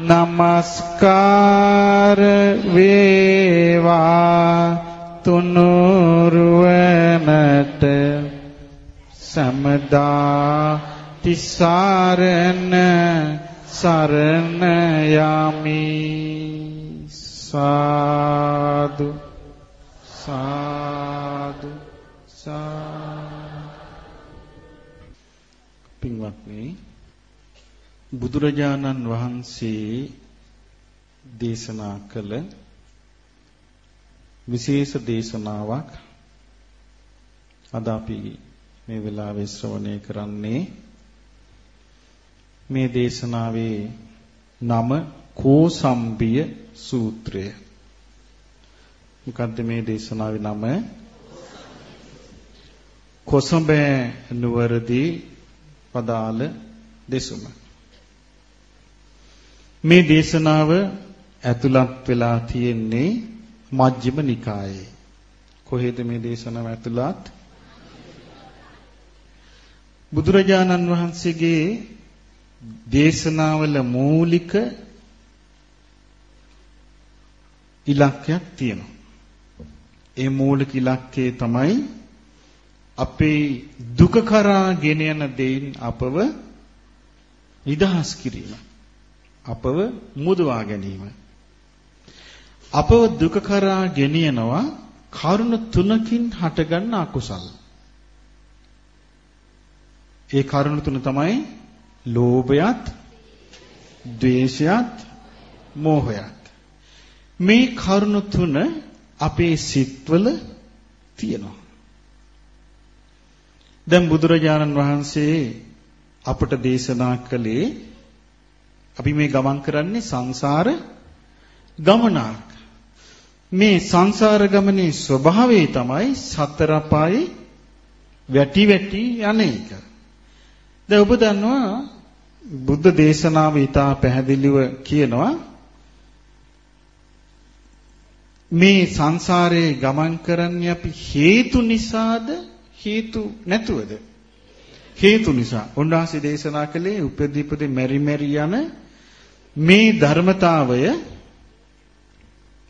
නමස්කාර වේවා තුනුරුවනට සමදා තිසරණ සරණ යමි සාදු සාදු සා පින්වත්නි බුදුරජාණන් වහන්සේ දේශනා කළ විශේෂ දේශනාවක් අද අපි මේ වෙලාවේ ශ්‍රවණය කරන්නේ මේ දේශනාවේ නම කෝසම්බිය සූත්‍රය. මොකද්ද මේ දේශනාවේ නම? කොසඹෑ නුවරදී පදාල දෙසුම. මේ දේශනාව ඇතුළත් වෙලා තියෙන්නේ මජ්ක්‍ධිම නිකායේ. කොහෙද මේ දේශනාව ඇතුළත්? බුදුරජාණන් වහන්සේගේ දේශනාවල මූලික ඉලක්කයක් තියෙනවා. ඒ මූලික ඉලක්කය තමයි අපේ දුක කරා ගෙන යන දෙයින් අපව නිදහස් කිරීම. අපව මුදවා ගැනීම. අපව දුක කරා ගෙනියනවා කරුණ තුනකින් හටගන්න අකුසල්. ඒ කරුණ තුන තමයි ලෝභයත්, ද්වේෂයත්, මෝහයත්. මේ කරුණ තුන අපේ සිත්වල තියෙනවා. දැන් බුදුරජාණන් වහන්සේ අපට දේශනා කළේ අපි මේ ගමන් කරන්නේ සංසාර ගමනක්. මේ සංසාර ගමනේ ස්වභාවය තමයි සතර පායි වැටි වැටි යන එක. දැන් ඔබ දන්නවා බුද්ධ දේශනාව ඉතා පැහැදිලිව කියනවා මේ සංසාරේ ගමන් කරන්නේ අපි හේතු නිසාද හේතු නැතුවද හේතු නිසා උන්වහන්සේ දේශනා කළේ උපදීපදී මෙරි මෙරි යන මේ ධර්මතාවය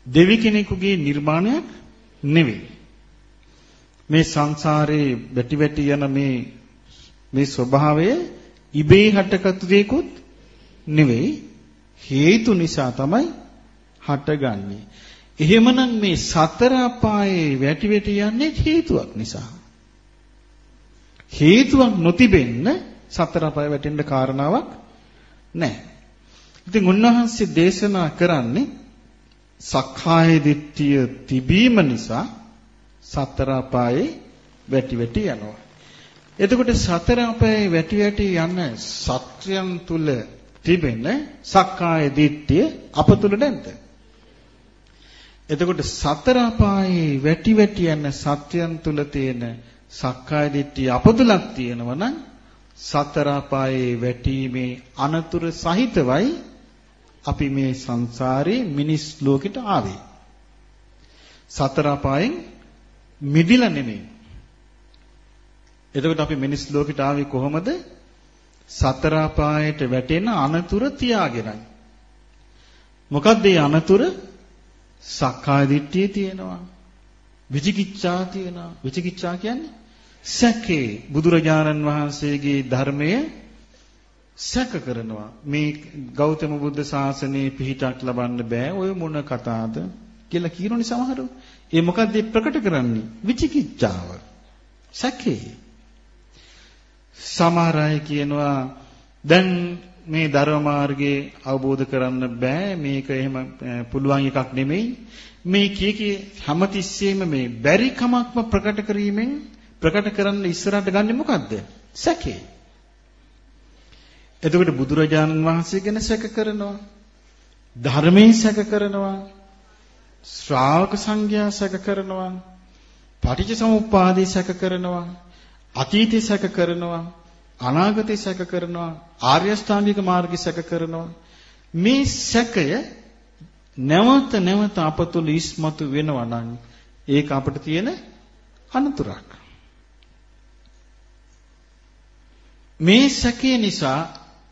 දෙවි කෙනෙකුගේ නිර්මාණයක් නෙවෙයි. මේ සංසාරේ වැටි වැටි යන මේ මේ ස්වභාවය ඉබේ හටගත්තු දෙයක්වත් නෙවෙයි. හේතු නිසා තමයි හටගන්නේ. එහෙමනම් මේ සතර අපායේ වැටි වැටි යන්නේ හේතුවක් නිසා. හේතුවක් නොතිබෙන්න සතර අපායේ වැටෙන්න කාරණාවක් නැහැ. ඉතින් උන්වහන්සේ දේශනා කරන්නේ සක්කාය දිට්ඨිය තිබීම නිසා සතර අපායේ වැටි වැටි යනවා. එතකොට සතර අපායේ වැටි වැටි යන සත්‍යයන් තුල තිබෙන සක්කාය දිට්ඨිය අප තුල නැද්ද? එතකොට සතර අපායේ වැටි වැටි යන සත්‍යයන් තුල තියෙන සක්කාය දිට්ඨිය අප තුලක් තියෙනවා නම් සතර අපායේ වැටීමේ අනතුරු සහිතවයි අපි මේ සංසාරේ මිනිස් ලෝකෙට ආවේ. සතර අපායෙන් මිදිලා නෙමෙයි. එතකොට අපි මිනිස් ලෝකෙට ආවේ කොහොමද? සතර අපායට වැටෙන අනතුරු තියාගෙනයි. මොකක්ද මේ අනතුරු? සක්කාය දිට්ඨිය තියෙනවා. විචිකිච්ඡා තියෙනවා. විචිකිච්ඡා කියන්නේ සැකේ බුදුරජාණන් වහන්සේගේ ධර්මය සැක කරනවා මේ ගෞතම බුද්ධ ශාසනයේ පිහිටක් ලබන්න බෑ ඔය මොන කතාවද කියලා කියනෝනේ සමහරව. ඒ මොකද්ද ප්‍රකට කරන්නේ? විචිකිච්ඡාව. සැකේ. සමහර අය කියනවා දැන් මේ ධර්ම මාර්ගයේ අවබෝධ කරන්න බෑ මේක එහෙම පුළුවන් එකක් නෙමෙයි මේ කී කී හැමතිස්සෙම මේ බැරි කමක්ම ප්‍රකට කිරීමෙන් ප්‍රකට කරන්න ඉස්සරහට ගන්නෙ මොකද්ද සැකේ එතකොට බුදුරජාණන් වහන්සේ ගැන සැක කරනවා ධර්මයෙන් සැක කරනවා ශ්‍රාවක සංඝයා සැක කරනවා පටිච්චසමුප්පාදේ සැක කරනවා අතීතේ සැක කරනවා අනාගතේ සැක කරනවා ආර්ය ශ්‍රාන්තික මාර්ගය සැක කරනවා. මේ සැකය නැවත නැවත අපතුල ඉස්මතු වෙනවා නම් ඒක අපිට තියෙන අනතුරක්. මේ සැකේ නිසා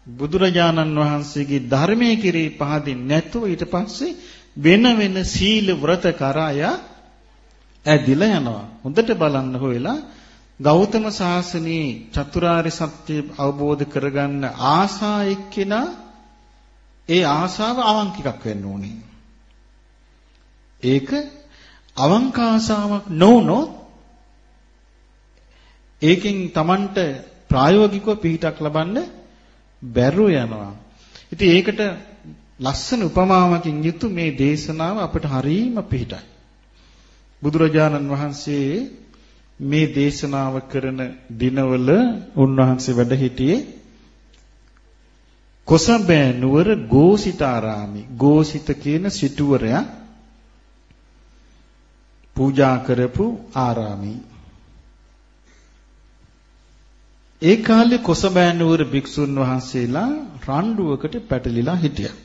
බුදුරජාණන් වහන්සේගේ ධර්මයේ කිරී පහදින් නැතුව ඊට පස්සේ වෙන වෙන සීල ව්‍රත කරා ඇදිලා යනවා හොඳට බලන්න හොයලා ගෞතම සාසනයේ චතුරාර්ය සත්‍ය අවබෝධ කරගන්න ආසා එක්කෙනා ඒ ආසාව අවංක එකක් වෙන්න ඕනේ. ඒක අවංක ආසාවක් නොවුනොත් ඒකෙන් Tamanට ප්‍රායෝගිකව පිහිටක් ලබන්න බැරුව යනවා. ඉතින් ඒකට ලස්සන උපමාවකින් යුතු මේ දේශනාව අපිට හරීම පිහිටයි. බුදුරජාණන් වහන්සේ මේ දේශනාව කරන දිනවල උන්වහන්සේ වැඩ සිටියේ කොසඹෑ නුවර ගෝසිතාරාමි ගෝසිත කියන සිටුවරයා පූජා කරපු ආරාමි ඒ කාලේ කොසඹෑ නුවර භික්ෂුන් වහන්සේලා රණ්ඩුවකට පැටලිලා හිටියා.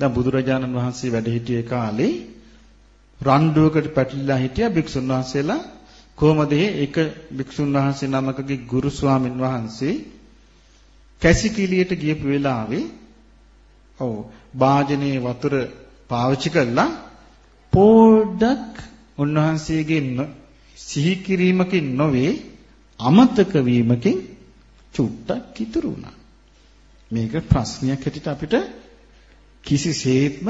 දැන් බුදුරජාණන් වහන්සේ වැඩ සිටියේ කාලේ රණ්ඩුවකට පැටලිලා හිටියා භික්ෂුන් වහන්සේලා. කොහොමද ඒක භික්ෂුන් වහන්සේ නමකගේ ගුරු ස්වාමින් වහන්සේ කැසිකිලියට ගියපු වෙලාවේ ඔව් වාජනේ වතුර පාවිච්චි කළා. පොඩ්ඩක් උන්වහන්සේගේ සිහි කිරීමකින් නොවේ අමතක වීමකින් චුට්ටක් ඉතුරු වුණා. මේක ප්‍රශ්නයක් හැටියට අපිට කිසිසේත්ම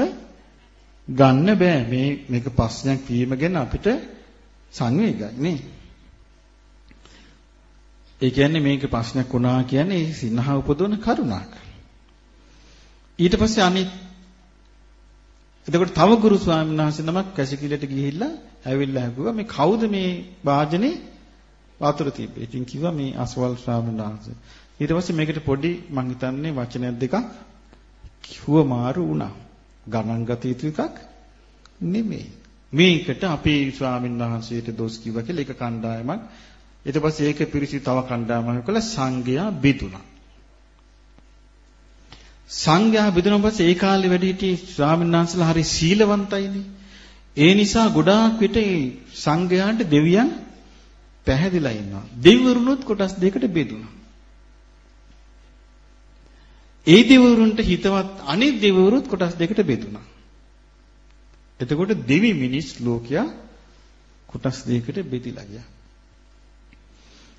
ගන්න බෑ මේ මේක ප්‍රශ්නයක් වීම ගැන අපිට සංවේගයි නේ. ඒ කියන්නේ මේක ප්‍රශ්නයක් වුණා කියන්නේ සිනහ උපදවන කරුණක්. ඊට පස්සේ අනිත් එතකොට තව ගුරු ස්වාමීන් වහන්සේ නමක් කැසිකිලට ගිහිල්ලා ඇවිල්ලා ඇහුවා මේ කවුද මේ වාජනේ වතුර තිබ්බේ. ඉතින් කිව්වා මේ අසවල් ස්වාමීන් වහන්සේ. ඊට පස්සේ මේකට පොඩි මං හිතන්නේ වචනයක් දෙකක් කිව්ව මාරු වුණා. ගණන් ගත යුතු එකක් නෙමෙයි. මේකට අපේ ස්වාමීන් වහන්සේට දොස් කිව්වා කියලා එක කණ්ඩායමක් ඊට පස්සේ ඒක පිරිසි තව කණ්ඩායමක් කළා සංඝයා බෙදුණා. සංඝයා බෙදුණා පස්සේ ඒ කාලේ වැඩි හිටි ස්වාමීන් වහන්සේලා හරි සීලවන්තයිනේ. ඒ නිසා ගොඩාක් විට සංඝයාට දෙවියන් පැහැදිලා ඉන්නවා. දෙවිවරුනුත් කොටස් දෙකකට බෙදුණා. ඒ දෙවිවරුන්ට හිතවත් අනිත් දෙවිවරුත් කොටස් දෙකට බෙදුණා. එතකොට දෙවි මිනිස් ලෝකයා කොටස් දෙකකට බෙදිලා ගියා.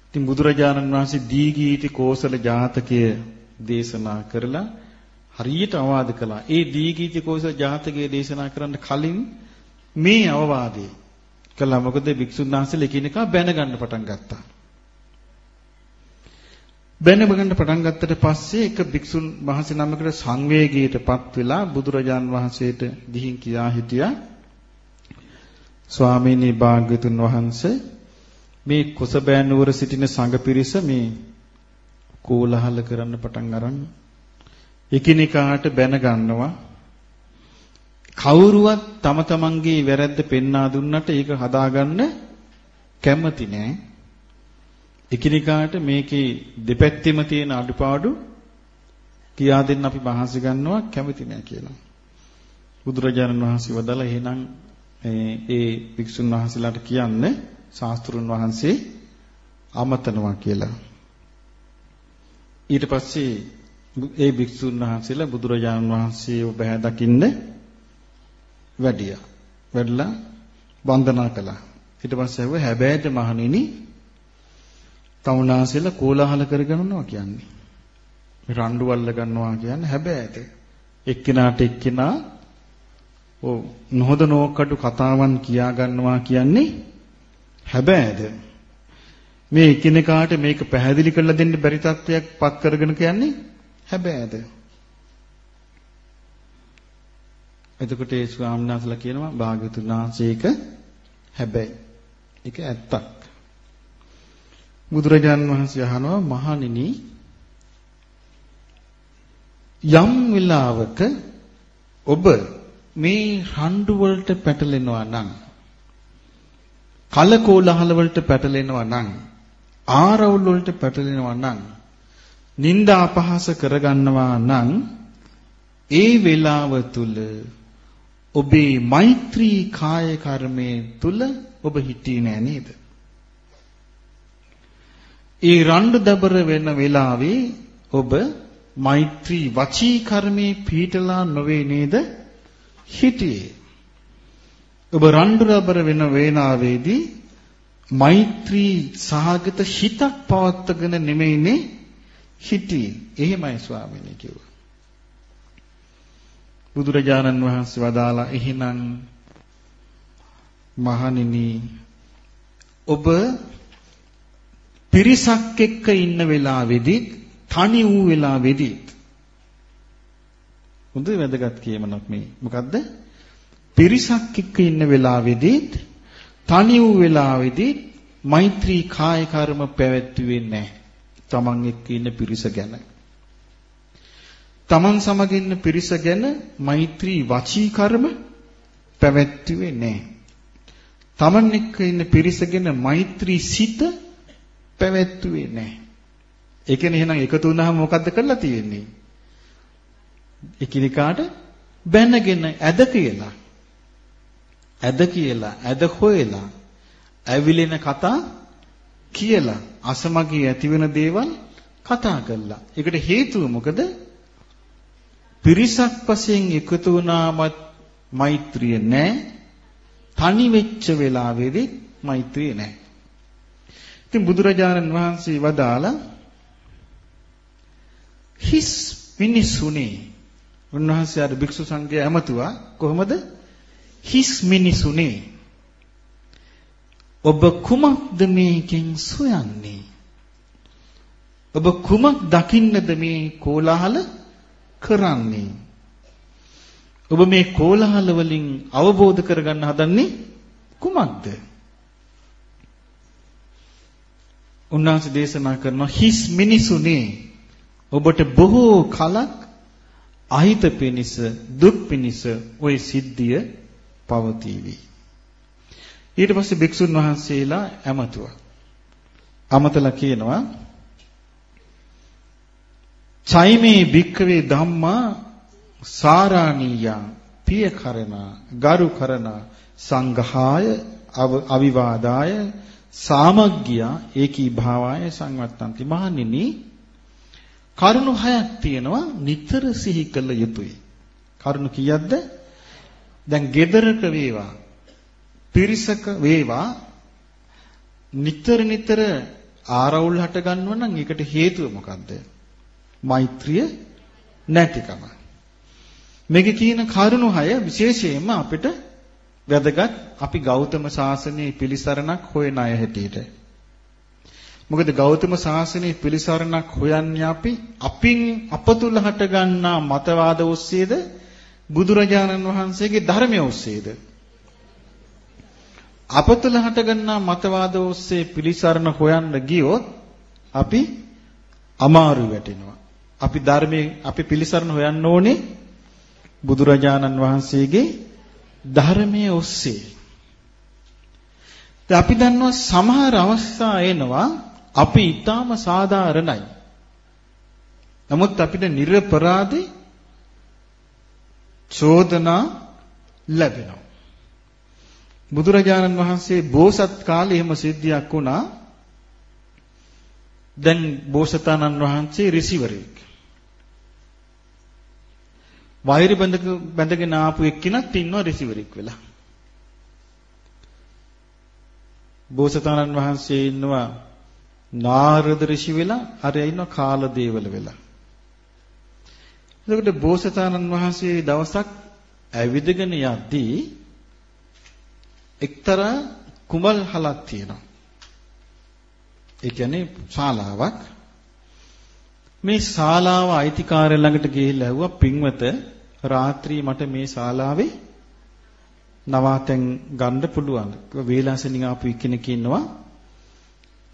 ඉතින් බුදුරජාණන් වහන්සේ දීගීති කෝසල ජාතකය දේශනා කරලා හරියට අවවාද කළා. ඒ දීගීති කෝසල ජාතකය දේශනා කරන්න කලින් මේ අවවාදේ කළා. මොකද භික්ෂුන් වහන්සේලා එකිනෙකා බැන ගන්න පටන් ගත්තා. බැන ගන්න පටන් ගත්තට පස්සේ එක භික්ෂුන් වහන්සේ නමකට සංවේගයටපත් වෙලා බුදුරජාන් වහන්සේට ගිහින් කියා හිටියා ස්වාමීනි භාග්‍යතුන් වහන්සේ මේ කුසබෑ නුවර සිටින සංඝ පිරිස මේ කෝලහල කරන්න පටන් අරන් එකිනෙකාට බැන ගන්නවා කවුරුවත් තම තමන්ගේ වැරද්ද පෙන්වා දුන්නට ඒක හදාගන්න කැමති නෑ එකිනෙකාට මේකේ දෙපැත්තෙම තියෙන අඩුපාඩු කියා දෙන්න අපි මහන්සි ගන්නවා කැමති නෑ කියලා බුදුරජාණන් වහන්සේ වදාලා එහෙනම් ඒ වික්ෂුන් වහන්සේලාට කියන්නේ ශාස්ත්‍රුන් වහන්සේ අමතනවා කියලා. ඊට පස්සේ ඒ භික්ෂුන් වහන්සේලා බුදුරජාණන් වහන්සේව බහැ දකින්න වැඩියා. වැඩලා වන්දනා කළා. ඊට පස්සේ ඇහුවා හැබෑට මහණෙනි තමුනාසෙලා කෝලාහල කරගන්නවා කියන්නේ. මේ රණ්ඩු වල්ල ගන්නවා කියන්නේ හැබෑට. එක්කිනාට එක්කිනා ඔව් නොහොද නෝකඩු කතාවන් කියා ගන්නවා කියන්නේ හැබෑද මේ එකිනෙකාට මේක පැහැදිලි කරලා දෙන්න බැරි තත්වයක් පත් කරගෙන කියන්නේ හැබෑද එතකොට ඒ ස්වාමීන් වහන්සේලා කියනවා භාග්‍යතුන් වහන්සේක හැබැයි. ඒක ඇත්තක්. බුදුරජාන් වහන්සේ අහනවා මහණෙනි යම් වෙලාවක ඔබ මේ රණ්ඩු වලට පැටලෙනවා නම් කලකෝලහල වලට පැටලෙනවා නම් ආරවුල් වලට පැටලෙනවා නම් නිന്ദා අපහාස කරගන්නවා නම් ඒ වෙලාව තුල ඔබේ මෛත්‍රී කාය කර්මයේ තුල ඔබ හිටියේ නෑ නේද? ඒ රණ්ඩු දබර වෙන වෙලාවේ ඔබ මෛත්‍රී වචී කර්මේ පීඨලා නොවේ නේද? හිටියේ. ඔබ රණ්ඩු දබර වෙන වේනාවේදී මෛත්‍රී සහගත හිතක් පවත්වාගෙන නෙමෙයිනේ හිටියේ. එහෙමයි ස්වාමීනි කිව්වා. බුදුරජාණන් වහන්සේ වදාලා එහෙනම් මහණෙනි ඔබ පිරිසක් එක්ක ඉන්න වෙලාවේදී තනි වූ වෙලාවේදී හොඳ වැදගත් කියමනක් මේ මොකද්ද පිරිසක් එක්ක ඉන්න වෙලාවේදී තනි වූ වෙලාවේදී මෛත්‍රී කාය කර්ම පැවැත්වුවේ නැහැ. තමන් එක්ක ඉන්න පිරිස ගැන. තමන් සමග ඉන්න පිරිස ගැන මෛත්‍රී වචී කර්ම පැවැත්වුවේ නැහැ. තමන් එක්ක ඉන්න පිරිස ගැන මෛත්‍රී සිත පැවැත්වුවේ නැහැ. ඒ කියන්නේ එහෙනම් එකතු වුණාම මොකද්ද කරලා තියෙන්නේ? එකිනෙකාට බැනගෙන ඇද කියලා. ඇද කියලා, ඇද හොයලා, ඇවිලෙන කතා කියලා, අසමගී ඇතිවෙන දේවල් කතා කළා. ඒකට හේතුව මොකද? පිරිසක් වශයෙන් එකතු වුණාමත් මෛත්‍රිය නැහැ. තනි වෙච්ච වෙලාවේදී මෛත්‍රිය නැහැ. ඉතින් බුදුරජාණන් වහන්සේ වදාලා හිස් මිනිසුනේ. උන්වහන්සේ අර භික්ෂු සංඝයා ඇමතුවා කොහොමද? හිස් මිනිසුනේ. ඔබ කුමක්ද මේකෙන් සොයන්නේ? ඔබ කුමක් දකින්නද මේ කෝලාහල? කරන්නේ ඔබ මේ කෝලාහල වලින් අවබෝධ කරගන්න හදන්නේ කුමක්ද උන්වහන්සේ දේශනා කරනවා හිස් මිනිසුනේ ඔබට බොහෝ කලක් අහිත පිනිස දුක් පිනිස ওই සිද්ධිය පවතිවි. ඊට පස්සේ භික්ෂුන් වහන්සේලා ඇමතුවා. අමතලා කියනවා චෛමේ භික්කවේ ධම්මා සාරාණීයං පිය කරන ගරු කරන සංඝාය අවිවාදාය සාමග්ගිය ඒකී භාවය සංවත්තන්ති මහණෙනි. කරුණු හයක් තියෙනවා නිතර සිහි කළ යුතුයි. කරුණු කීයක්ද? දැන් gedaraක වේවා පිරිසක වේවා නිතර නිතර ආරවුල් හට ගන්නව නම් ඒකට හේතුව මොකද්ද? මෛත්‍රිය නැතිකම මේකේ කියන කරුණු හය විශේෂයෙන්ම අපිට වැදගත් අපි ගෞතම සාසනයේ පිළිසරණක් හොයන අය හැටියට. මොකද ගෞතම සාසනයේ පිළිසරණක් හොයන්නේ අපි අපින් අප තුල හටගන්නා මතවාද ඔස්සේද බුදුරජාණන් වහන්සේගේ ධර්මය ඔස්සේද අප තුල හටගන්නා මතවාද ඔස්සේ පිළිසරණ හොයන්න ගියොත් අපි අමාරු වැටෙනවා. අපි ධර්මයේ අපි පිළිසරණ හොයන්න ඕනේ බුදුරජාණන් වහන්සේගේ ධර්මයේ ඔස්සේ. අපි දන්නවා සමහර අවස්ථා එනවා අපි ඊටාම සාධාරණයි. නමුත් අපිට නිර්පරාදී චෝදනා ලැබෙනවා. බුදුරජාණන් වහන්සේ බෝසත් කාලේ එහෙම සිද්ධියක් වුණා. දැන් බෝසතාණන් වහන්සේ ඍෂිවරයෙක්. වෛර බඳක බැඳගෙන ආපු එක්කිනත් ඉන්නවා රිසිවරෙක් වෙලා. බෝසතාණන් වහන්සේ ඉන්නවා නාරද ඍෂි වෙලා අරයා ඉන්නවා කාලදේවල වෙලා. එතකොට බෝසතාණන් වහන්සේ දවසක් ඇවිදගෙන යද්දී එක්තරා කුඹල් හලක් තියෙනවා. ඒ කියන්නේ ශාලාවක්. මේ ශාලාව අයිතිකාරය ළඟට ගිහිල්ලා ඇහුවා පින්වත රාත්‍රී මට මේ ශාලාවේ නවාතැන් ගන්න පුළුවන්. වේලාසෙනින් ආපු කෙනෙක් ඉන්නවා.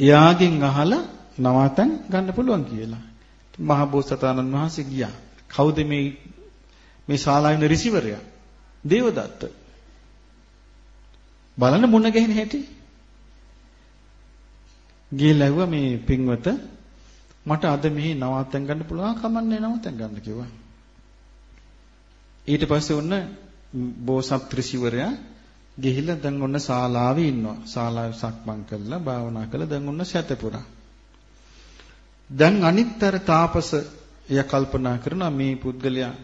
එයාගෙන් අහලා නවාතැන් ගන්න පුළුවන් කියලා. මහ බෝසතාණන් වහන්සේ ගියා. කවුද මේ මේ ශාලාවේ රිසිවරයා? දේවදත්ත. බලන්න මුණ ගැහෙන හැටි. ගිහලා ඇහුවා මේ පින්වත මට අද මෙහි නවාතැන් ගන්න පුළුවන් කමන්නේ නවාතැන් ගන්න කිව්වා. ඊට පස්සේ ඔන්න බෝසත් ඍෂිවරයා ගිහිල්ලා දැන් ඔන්න ශාලාවේ ඉන්නවා. ශාලාවේ සක්මන් කළා භාවනා කළා දැන් ඔන්න සැතපුරා. දැන් අනිත්තර තාපස එය කල්පනා කරනවා මේ පුද්ගලයා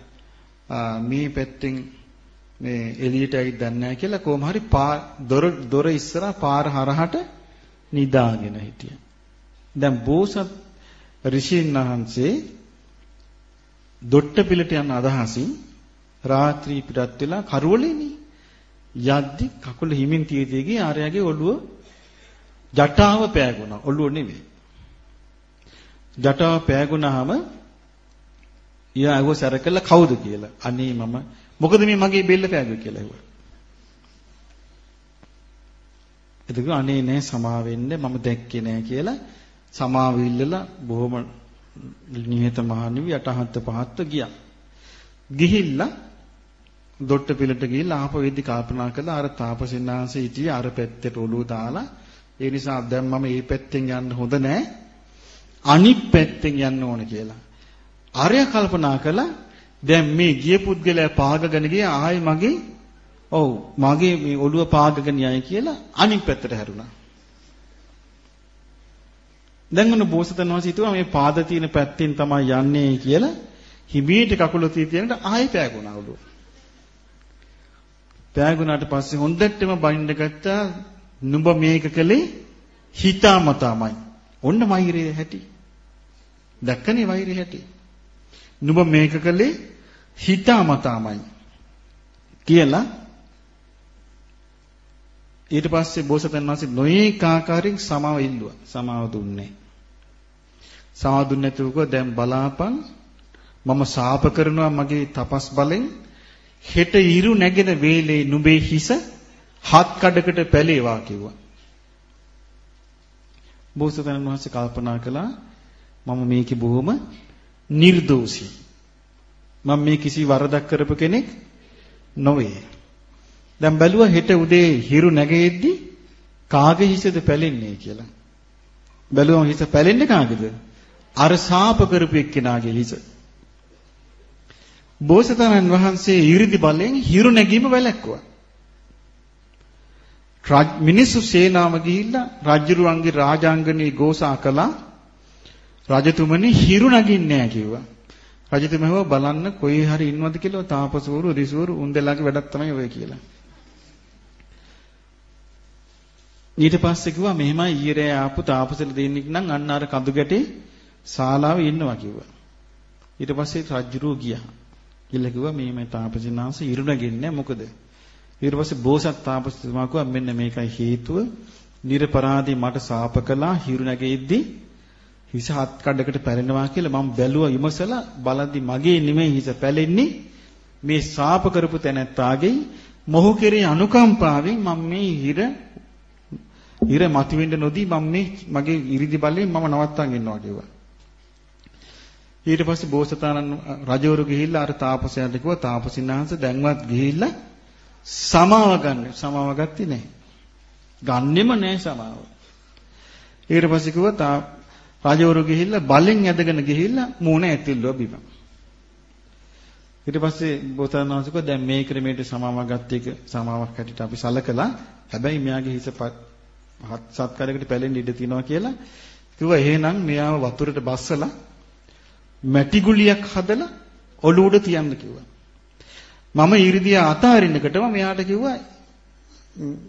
මේ පැත්තෙන් මේ එළියට ඇවිත් දන්නේ නැහැ කියලා කොහොම හරි දොර දොර ඉස්සරහා පාර හරහට නිදාගෙන හිටියා. දැන් බෝසත් ඍෂීන් වහන්සේ දොට්ට පිළට යන අදහසින් රාත්‍රී පිටත් වෙලා කරවලේනේ. යද්දි කකුල හිමින් තියදී ගියේ ආර්යගේ ඔළුව ජටාව පෑගුණා. ඔළුව නෙවෙයි ජටාව පෑගුණාම ඊයා අහුව සැර කළා කවුද කියලා. අනේ මම මොකද මේ මගේ බෙල්ල පෑගුවේ? කියලා ඇහුවා. එතකොට අනේ නෑ සමා වෙන්න. මම දැක්කේ නෑ කියලා සමාව ඉල්ලලා බොහොම නිහතමානීව යටහත් පහත්ව ගියා. ගිහිල්ලා දොට්ට පිළට ගිහිල්ලා ආපහු වෙද්දි කල්පනා කළා අර තාපසින්නාංශ හිටියේ අර පැත්තට ඔළුව දාලා ඒ නිසා දැන් මම මේ පැත්තෙන් යන්න හොඳ නෑ අනිත් පැත්තෙන් යන්න ඕන කියලා. ආර්ය කල්පනා කළා දැන් මේ ගිය පුද්ගලයා පාගගෙන ගියා ආයි මගේ ඔව් මගේ මේ ඔළුව පාගගෙන යයි කියලා අනිත් පැත්තට හැරුණා. දැන් ඔන්න බෝසතන් වහන්සේ හිතුවා මේ පාද තියෙන පැත්තෙන් තමයි යන්නේ කියලා හිමීට කකුල තියෙනට ආයෙ පෑගුණා ඔළුව. පෑගුණාට පස්සේ හොඳටම බයින්ඩ ගත්තා නුඹ මේක කළේ හිතාමතාමයි. ඔන්න වෛරය හැටි. දැක්කනේ වෛරය හැටි. නුඹ මේක කළේ හිතාමතාමයි. කියලා ඊට පස්සේ බෝසතන් වහන්සේ නොයේක ආකාරයෙන් සමාව ඉල්ලුවා. සමාව දුන්නේ. සමාව දුන්නේ නැතුව දැන් බලාපන් මම ශාප කරනවා මගේ තපස් බලෙන් හෙට ඉරු නැගෙන වේලේ නුඹේ හිස හත් කඩකට පැලේවා කිව්වා. බෝසතන් වහන්සේ කල්පනා කළා මම මේකේ බොහොම නිර්දෝෂී. මම මේ කිසි වරදක් කරපු කෙනෙක් නොවේ. දැන් බැලුවා හෙට උදේ හිරු නැගෙද්දි කාගේ හිසද පැලෙන්නේ කියලා. බැලුවම හිස පැලෙන්නේ කාගේද? අර සාප කරපු එක්කෙනාගේ හිස. බෝසතාණන් වහන්සේ 이르දි බලෙන් හිරු නැගීම වැළැක්වුවා. මිනිස්සු සේනාව ගිහිල්ලා රජුරුවන්ගේ රාජාංගනේ ගෝසා කළා. රජතුමනි හිරු නගින්නේ නැහැ කිව්වා. රජතුමා බලන්න කොයි හරි ඉන්නවද කියලා තාපසවරු රිසවරු උන්දලාගේ වැඩක් තමයි ඔය කියලා. ඊට පස්සේ කිව්වා මෙහෙමයි ඊරේ ආපු තාපසල දෙන්නෙක් නම් අන්න අර කඳු ගැටේ ශාලාවේ ඉන්නවා කිව්වා. ඊට පස්සේ රජුරෝ ගියා. කියලා කිව්වා මේ මේ තාපසිනාංශ ඉරුණගින්නේ මොකද? ඊට පස්සේ බෝසත් තාපසතුමා කිව්වා මෙන්න මේකයි හේතුව. නිර්පරාදී මට සාප කළා හිරුණගෙද්දි හිස හත් කඩකට පැලෙනවා කියලා මම බැලුවා විමසලා බලද්දි මගේ නෙමෙයි හිස පැලෙන්නේ මේ සාප කරපු තැනැත්තාගේ මොහු කෙරේ අනුකම්පාවෙන් මම මේ හිර හිර මතුවෙන්න නොදී මම මේ මගේ ඉරිදි බලයෙන් මම නවත්තන් ඉන්නවා කිව්වා. ඊට පස්සේ බෝසතාණන් රජවරු ගිහිල්ලා අර තාපසයන්ට කිව්වා තාපසින්හන්ස දැන්වත් ගිහිල්ලා සමාව ගන්න. සමාව ගත්තේ නැහැ. ගන්නෙම නැහැ සමාව. ඊට පස්සේ කිව්වා තා රජවරු ගිහිල්ලා බලෙන් ඇදගෙන ගිහිල්ලා මූණ ඇතිල්ලුවා බිම. ඊට පස්සේ බෝසතාණන් වහන්සේ කිව්වා දැන් මේ ක්‍රමයට සමාව ගත්ත එක සමාවක් හැටියට අපි සලකලා හැබැයි මෙයාගේ හිස හත් සත්කාරයකට පැලෙන්න ඉඩ තියෙනවා කියලා කිව්වා එහෙනම් මෙයාව වතුරට බස්සලා මැටි ගුලියක් හදලා ඔළුව උඩ තියන්න කිව්වා. මම ඊරිදිය අතාරින්නකටම මෙයාට කිව්වා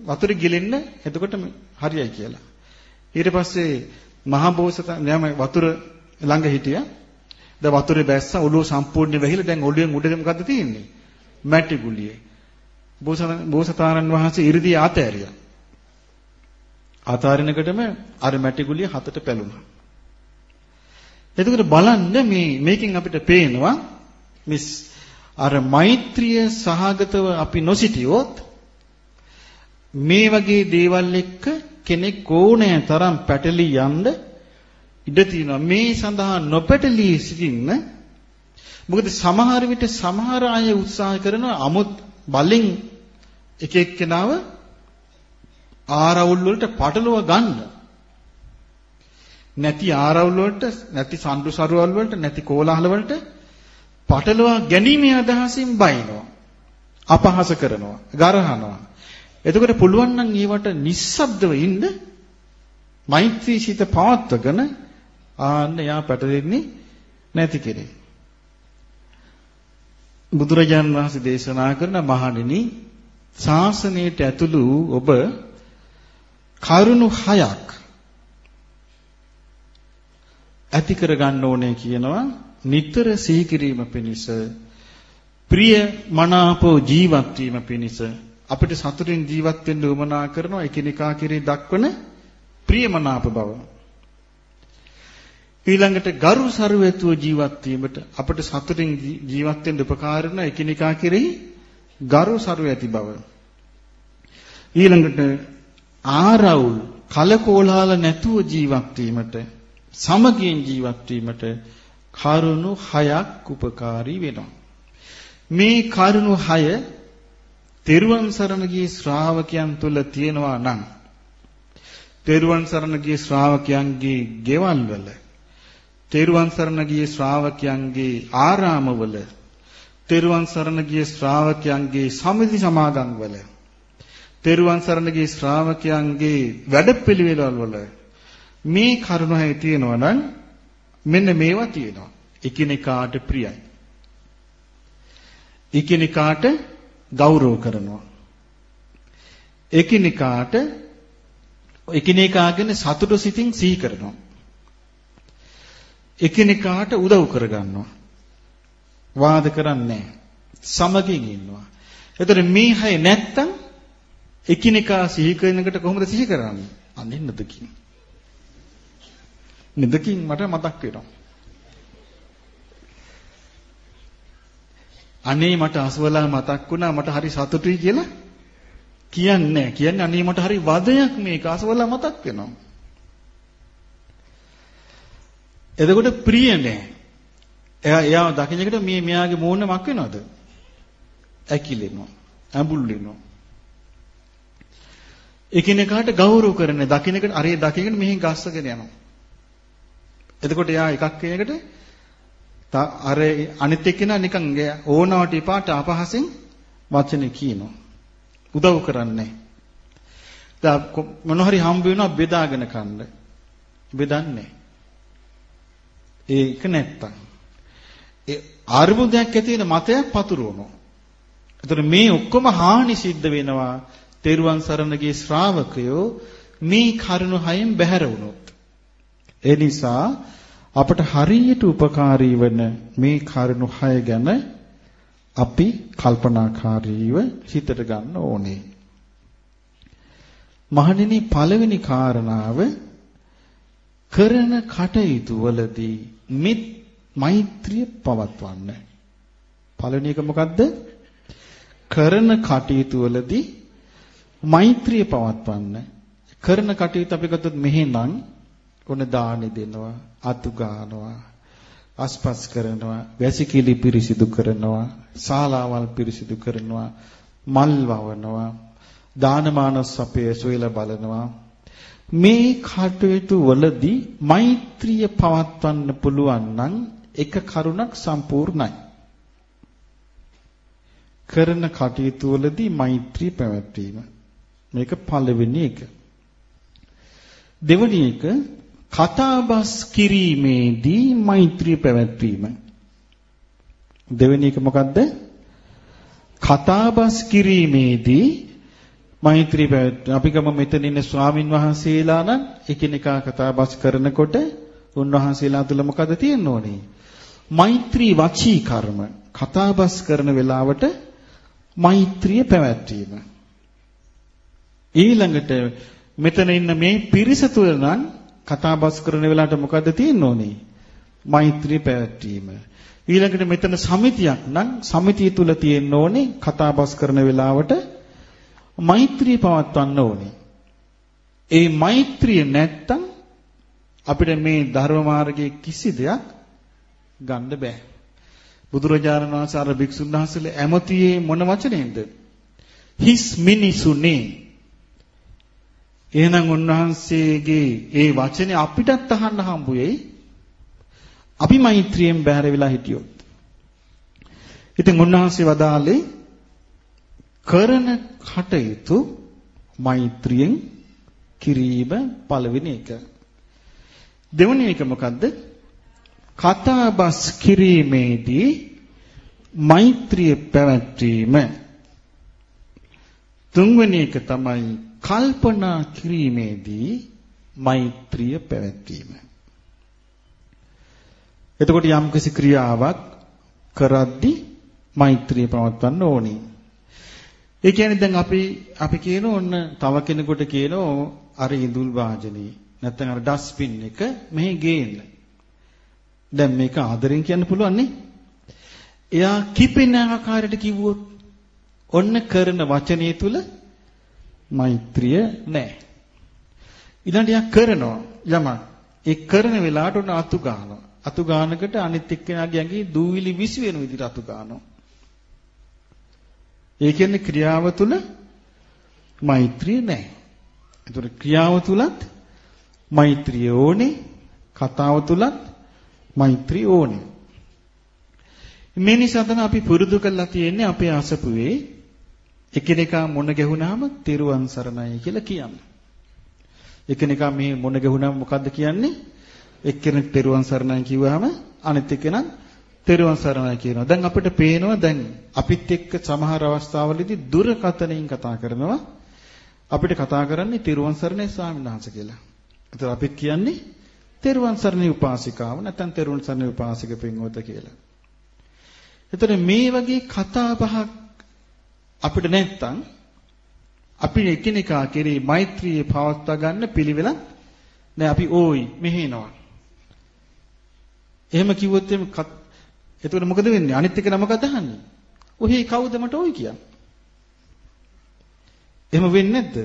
වතුරේ ගිලෙන්න එතකොට හරියයි කියලා. ඊට පස්සේ මහා බෝසත නෑම වතුර ළඟ හිටියා. දැන් වතුරේ බැස්සා ඔළුව සම්පූර්ණ වැහිලා දැන් ඔළුවෙන් උඩට මොකද්ද තියෙන්නේ? මැටි ගුලියේ. බෝසතාණන් වහන්සේ 이르දී ආතෑරියා. ආතාරිනකටම අර මැටි ගුලිය හතට පැලුණා. එතකොට බලන්න මේ මේකෙන් අපිට පේනවා මිස් අර මෛත්‍රිය සහගතව අපි නොසිටියොත් මේ වගේ දේවල් එක්ක කෙනෙක් ඕනෑ තරම් පැටලී යන්න ඉඩ තියෙනවා. මේ සඳහා නොපැටලී සිටින්න මොකද සමහර විට සමහර අය උත්සාහ කරනවා අමුත් බලෙන් එක එක්කෙනාව ආරවුල් වලට පටලව ගන්න. නැති ආරවුල් වලට නැති සම්ඩු සරුවල් වලට නැති කෝලාහල වලට පටලවා ගැනීමේ අදහසින් බයිනවා. අපහාස කරනවා, ගරහනවා. එතකොට පුළුවන් නම් ඊවට නිස්සබ්දව ඉන්න මෛත්‍රී සිත පවත්වගෙන ආන්න යා පැටලෙන්නේ නැති කෙනෙක්. බුදුරජාන් වහන්සේ දේශනා කරන මහණෙනි ශාසනයට ඇතුළු ඔබ කරුණු හයක් ඇති කර ගන්න ඕනේ කියනවා නිතර සිහි කිරීම පිණිස ප්‍රිය මනාපෝ ජීවත් වීම පිණිස. අපිට සතුටින් ජීවත් වෙන්න උවමනා කරනවා එකිනෙකා කෙරේ දක්වන ප්‍රියමනාප බව. ඊළඟට ගරු සරුවැතුව ජීවත් වීමට අපිට සතුටින් ජීවත් වෙන්න උපකාර කරන එකිනෙකා කෙරෙහි ගරු සරුව ඇති බව. ඊළඟට ආරවුල් කලකෝලහල නැතුව ජීවත් වීමට සමගියෙන් ජීවත් වීමට කරුණු හයක් උපකාරී වෙනවා. මේ කරුණු හය තෙරුවන් සරණ ගිය ශ්‍රාවකයන් තුල තියෙනවා නම් තෙරුවන් සරණ ගිය ශ්‍රාවකයන්ගේ ගෙවල් වල තෙරුවන් සරණ ගිය ශ්‍රාවකයන්ගේ ආරාමවල තෙරුවන් සරණ ගිය ශ්‍රාවකයන්ගේ සමිති සමාගම් වල තෙරුවන් සරණ ගිය ශ්‍රාවකයන්ගේ වැඩපිළිවෙළවල් වල මේ කරුණ හැයි තියෙනවා නම් මෙන්න මේවා තියෙනවා. එකිනෙකාට ප්‍රියයි. එකිනෙකාට ගෞරව කරනවා. එකිනෙකාට එකිනෙකාගෙන සතුට සිතින් සිහි කරනවා. එකිනෙකාට උදව් කරගන්නවා. වාද කරන්නේ සමගින් ඉන්නවා. එතකොට මේ හැය නැත්තම් එකිනෙකා සිහි කරනකට කොහොමද සිහි කරන්නේ? අනේ නදකින්. නදකින් මට මතක් වෙනවා. අනේ මට අසවලා මතක් වුණා මට හරි සතුටුයි කියලා කියන්නේ කියන්නේ අනේ මට හරි වදයක් මේක අසවලා මතක් වෙනවා. එතකොට ප්‍රිය නෑ. එයා එයාව දකින්නකට මේ මෙයාගේ මූණ මක් වෙනවද? ඇකිලෙනවා. ඇඹුල් වෙනවා. එකිනෙකාට ගෞරව කරන දකින්නකට අරේ දකින්නකට මෙහෙන් ගස්සගෙන යනවා. එතකොට එයා එකක් කෙනෙකුට අර අනිත් එක්කෙනා නිකන් ඕනවට ඉපාට අපහසෙන් වචනේ කියනවා. උදව් කරන්නේ. දැන් මොන හරි හම්බ වෙනවා බෙදාගෙන කන්න. බෙදන්නේ. ඒක නැත්තම්. ඒ අරුමුදයක් ඇති වෙන මතයක් පතුරවනවා. එතකොට මේ ඔක්කොම හානි සිද්ධ වෙනවා තෙරුවන් සරණ ගිය ශ්‍රාවකයෝ මේ කරුණ හයෙන් බැහැර වුණොත් ඒ නිසා අපට හරියට උපකාරී වන මේ කරුණ හය ගැන අපි කල්පනාකාරීව හිතට ගන්න ඕනේ. මහණෙනි පළවෙනි කාරණාව කරන කටයුතු වලදී මිත් මෛත්‍රිය පවත්වන්න. පළවෙනි එක මොකද්ද? කරන කටයුතු වලදී මෛත්‍රිය පවත්වන්න කරන කටයුතු අපි ගත්තොත් මෙහෙනම් ඔන්න දානි දෙනවා අතු ගන්නවා අස්පස් කරනවා වැසිකිලි පිරිසිදු කරනවා ශාලාවල් පිරිසිදු කරනවා මල් වවනවා දානමාන සපය සොයලා බලනවා. මේ කටයුතු වලදී මෛත්‍රිය පවත්වන්න පුළුවන් නම් එක කරුණක් සම්පූර්ණයි. කරන කටයුතු වලදී මෛත්‍රී පැවැත්වීම. මේක පළවෙනි එක. දෙවෙනි එක කතාබස් කිරීමේදී මෛත්‍රිය පැවැත්වීම. දෙවෙනි එක මොකද්ද? කතාබස් කිරීමේදී මෛත්‍රී පැවැත්වීම. අපි ගම මෙතන ඉන්න ස්වාමින් වහන්සේලා නම් එකිනෙකා කතාබස් කරනකොට උන්වහන්සේලා තුල මොකද තියෙන්න ඕනේ? මෛත්‍රී වචී කර්ම කතාබස් කරන වෙලාවට මෛත්‍රිය පැවැත්වීම. ඊළඟට මෙතන ඉන්න මේ පිරිස තුළ නම් කතා බස් කරන වෙලාවට මොකද්ද තියෙන්න ඕනේ? මෛත්‍රිය පැවැත්වීම. ඊළඟට මෙතන සමිතියක් නම් සමිතිය තුල තියෙන්න ඕනේ කතා බස් කරන වෙලාවට මෛත්‍රිය පවත්වන්න ඕනේ. ඒ මෛත්‍රිය නැත්තම් අපිට මේ ධර්ම මාර්ගයේ කිසි දෙයක් ගන්න බෑ. බුදුරජාණන් වහන්සේ අර භික්ෂුන් වහන්සේලා ඇමතියේ මොන වචනේද? හිස් මිනිසුනේ. එහෙනම් උන්වහන්සේගේ ඒ වචනේ අපිටත් අහන්න හම්බ වෙයි. අපි මෛත්‍රියෙන් බැහැර වෙලා හිටියොත්. ඉතින් උන්වහන්සේ වදාළේ කරන කටයුතු මෛත්‍රියෙන් කිරීම පළවෙනි එක. දෙවෙනි එක මොකද්ද? කතාබස් කිරීමේදී මෛත්‍රිය පැවැත්වීම. තුන්වෙනි එක තමයි කල්පනා කිරීමේදී මෛත්‍රිය පැවැත්වීම. එතකොට යම්කිසි ක්‍රියාවක් කරද්දී මෛත්‍රිය පවත්වන්න ඕනේ. ඒ කියන්නේ දැන් අපි අපි කියන ඕන්න තව කෙනෙකුට කියනෝ අර ඉඳුල් වාජනේ නැත්නම් අර ඩස්බින් එක මෙහි ගේන්න. දැන් මේක ආදරෙන් කියන්න පුළුවන් නේ. එයා කිපෙන ආකාරයට කිව්වොත් ඔන්න කරන වචනේ තුල මෛත්‍රිය නැහැ. ඊළඟට එයා කරනවා යමක්. ඒ කරන වෙලාවට උන අතු ගන්නවා. අතු ගන්නකට අනිත් එක්කෙනාගේ ඇඟේ දූවිලි විසි වෙන විදිහට අතු ගන්නවා. ඒ කියන්නේ ක්‍රියාව තුල මෛත්‍රිය නැහැ. ඒතර ක්‍රියාව තුලත් මෛත්‍රිය ඕනේ, කතාව තුලත් මෛත්‍රිය ඕනේ. මේ නිසා තමයි අපි පුරුදු කරලා තියෙන්නේ අපේ අසපුවේ එකිනෙකා මොන ගැහුණාම තෙරුවන් සරණයි කියලා කියන්නේ. එකිනෙකා මේ මොන ගැහුණාම මොකද්ද කියන්නේ? එක්කෙනෙක් තෙරුවන් සරණයි කිව්වහම අනිත් එක්කෙනා තෙරුවන් සරණයි කියනවා. දැන් අපිට පේනවා දැන් අපිත් එක්ක සමහර අවස්ථාවලදී දුරකතනින් කතා කරනවා. අපිට කතා කරන්නේ තෙරුවන් සරණයි ස්වාමීන් වහන්සේ කියලා. ඒතර අපිත් කියන්නේ තෙරුවන් සරණයි උපාසිකාව නැත්නම් තෙරුවන් සරණයි උපාසික පින්වත කියලා. ඒතර මේ වගේ කතා බහක් අපිට නැත්තම් අපි එකිනෙකා කෙරේ මෛත්‍රිය පවත්වා ගන්න පිළිවෙලක් නෑ අපි ඕයි මෙහෙනවා. එහෙම කිව්වොත් එimhe එතකොට මොකද වෙන්නේ? අනිත් එක නම මොකද අහන්නේ? ඔහි කවුද මට ඔයි කියන්නේ? එහෙම වෙන්නේ නැද්ද?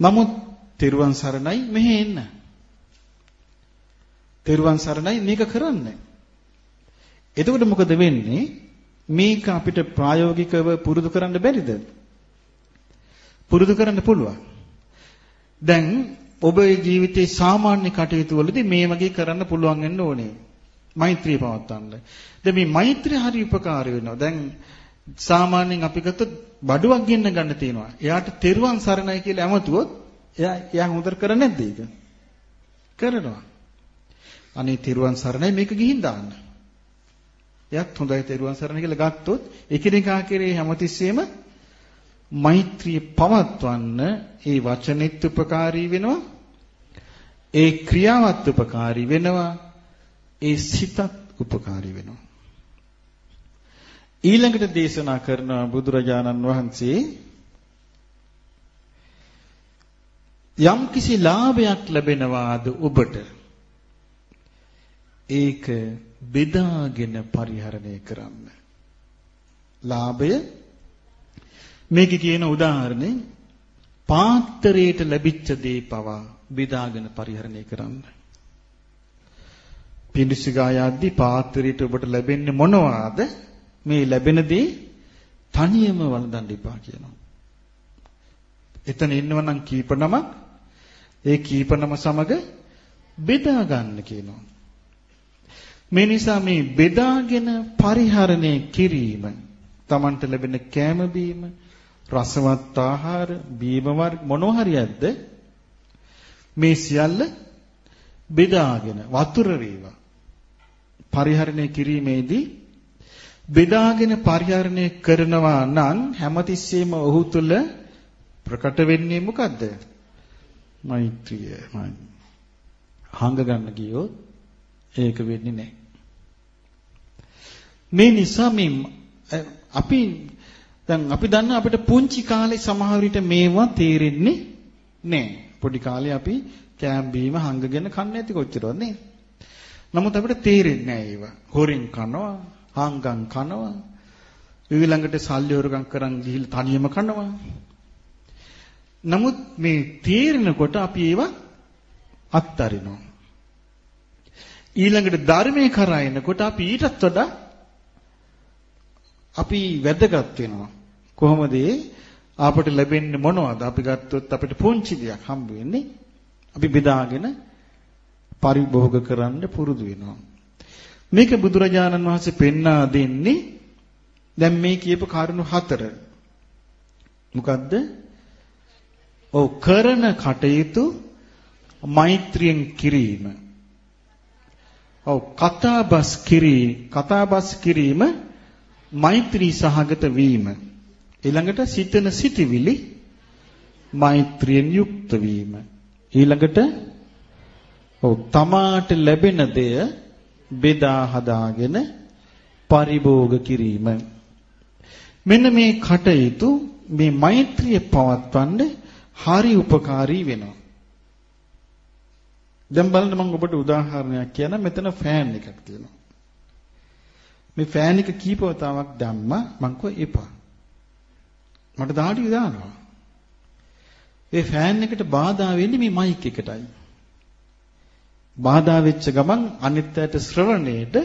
නමුත් තෙරුවන් සරණයි මෙහෙ එන්න. තෙරුවන් සරණයි මේක කරන්න. එතකොට මොකද වෙන්නේ? මේක අපිට ප්‍රායෝගිකව පුරුදු කරන්න බැරිද? පුරුදු කරන්න පුළුවන්. දැන් ඔබේ ජීවිතේ සාමාන්‍ය කටයුතු වලදී මේ වගේ කරන්න පුළුවන් වෙන්න ඕනේ. මෛත්‍රිය පවත්වන්න. දැන් මේ මෛත්‍රිය හරි උපකාරී වෙනවා. දැන් සාමාන්‍යයෙන් අපි ගත්තොත් බඩුවක් ගෙන්න ගන්න තියෙනවා. එයාට තෙරුවන් සරණයි කියලා ඇමතුවොත් එයා එයා හොඳට කරන්නේ නැද්ද ඒක? කරනවා. අනේ තෙරුවන් සරණයි මේක ගිහින් දාන්න. එයාත් හොඳයි තෙරුවන් සරණයි කියලා ගත්තොත් එකිනෙකා කෙරේ හැමතිස්සෙම මෛත්‍රිය පවත්වන්න ඒ වචනෙත් උපකාරී වෙනවා. ඒ ක්‍රියාවත් උපකාරී වෙනවා. ඒ සිතත් උපකාරී වෙනවා. ඊළඟට දේශනා කරන බුදුරජාණන් වහන්සේ යම් කිසි ලාභයක් ලැබෙනවාද ඔබට ඒක බෙදාගෙන පරිහරණය කරන්න. ලාභය මේක කියන උදාහරණේ පාත්‍රයට ලැබිච්ච දේ පවා බෙදාගෙන පරිහරණය කරන්න. පිඬුසිගා යද්දී පාත්‍රයට ඔබට ලැබෙන්නේ මොනවාද? මේ ලැබෙන දේ තනියම වළඳන්න එපා කියනවා. එතන ඉන්නවනම් කීප නමක් ඒ කීප නම සමග බෙදා ගන්න කියනවා. මේ නිසා මේ බෙදාගෙන පරිහරණය කිරීම Tamanට ලැබෙන කෑම බීම රසවත් ආහාර බීම වර්ග මොනවා හරියක්ද මේ සියල්ල බෙදාගෙන වතුර වේවා පරිහරණය කිරීමේදී බෙදාගෙන පරිහරණය කරනවා නම් හැමතිස්සෙම ඔහු තුල ප්‍රකට වෙන්නේ මොකද්ද? මෛත්‍රිය. හංග ගන්න ගියොත් ඒක වෙන්නේ නැහැ. මේ නිසා මේ අපි දැන් අපි දන්න අපිට පුංචි කාලේ සමහර විට මේවා තේරෙන්නේ නැහැ. පොඩි කාලේ අපි කෑම් බීම හංගගෙන කන්නේ නැති කොච්චරවත් නේ. නමුත් අපිට තේරෙන්නේ නැහැ ඒවා. හොරින් කනවා, හංගන් කනවා. ඊළඟට සල්ලි හොරගම් කරන් ගිහිල්ලා තනියම කනවා. නමුත් මේ තේරෙනකොට අපි ඒවා අත්හරිනවා. ඊළඟට ධර්මයේ කරා එනකොට අපි ඊටත් වඩා අපි වැදගත් වෙනවා. කොහොමද අපට ලැබෙන්නේ මොනවද? අපි ගත්තොත් අපිට පුංචි දෙයක් හම්බ වෙන්නේ. අපි බෙදාගෙන පරිභෝග කරන්න පුරුදු වෙනවා. මේක බුදුරජාණන් වහන්සේ පෙන්වා දෙන්නේ දැන් මේ කියපු කාරණු හතර. මොකද්ද? ඔව් කරන කටයුතු මෛත්‍රියෙන් කිරීම. ඔව් කතාබස් කිරීම කතාබස් කිරීම මෛත්‍රී සහගත වීම. ඊළඟට සිතන සිටිවිලි මෛත්‍රියෙන් යුක්ත වීම. ඊළඟට ඔව් තමාට ලැබෙන දෙය බෙදා හදාගෙන පරිභෝග කිරීම. මෙන්න මේ කටයුතු මේ මෛත්‍රිය පවත්වන්න හරි උපකාරී වෙනවා. දැන් බලන්න මම ඔබට උදාහරණයක් කියන්න මෙතන ෆෑන් එකක් තියෙනවා. මේ ෆෑන් එක කීප වතාවක් දැම්මා මං කෝ එපා. මට දාඩිය දානවා. ඒ ෆෑන් එකට බාධා වෙන්නේ මේ මයික් එකටයි. බාධා වෙච්ච ගමන් අනිත් අයට ශ්‍රවණයට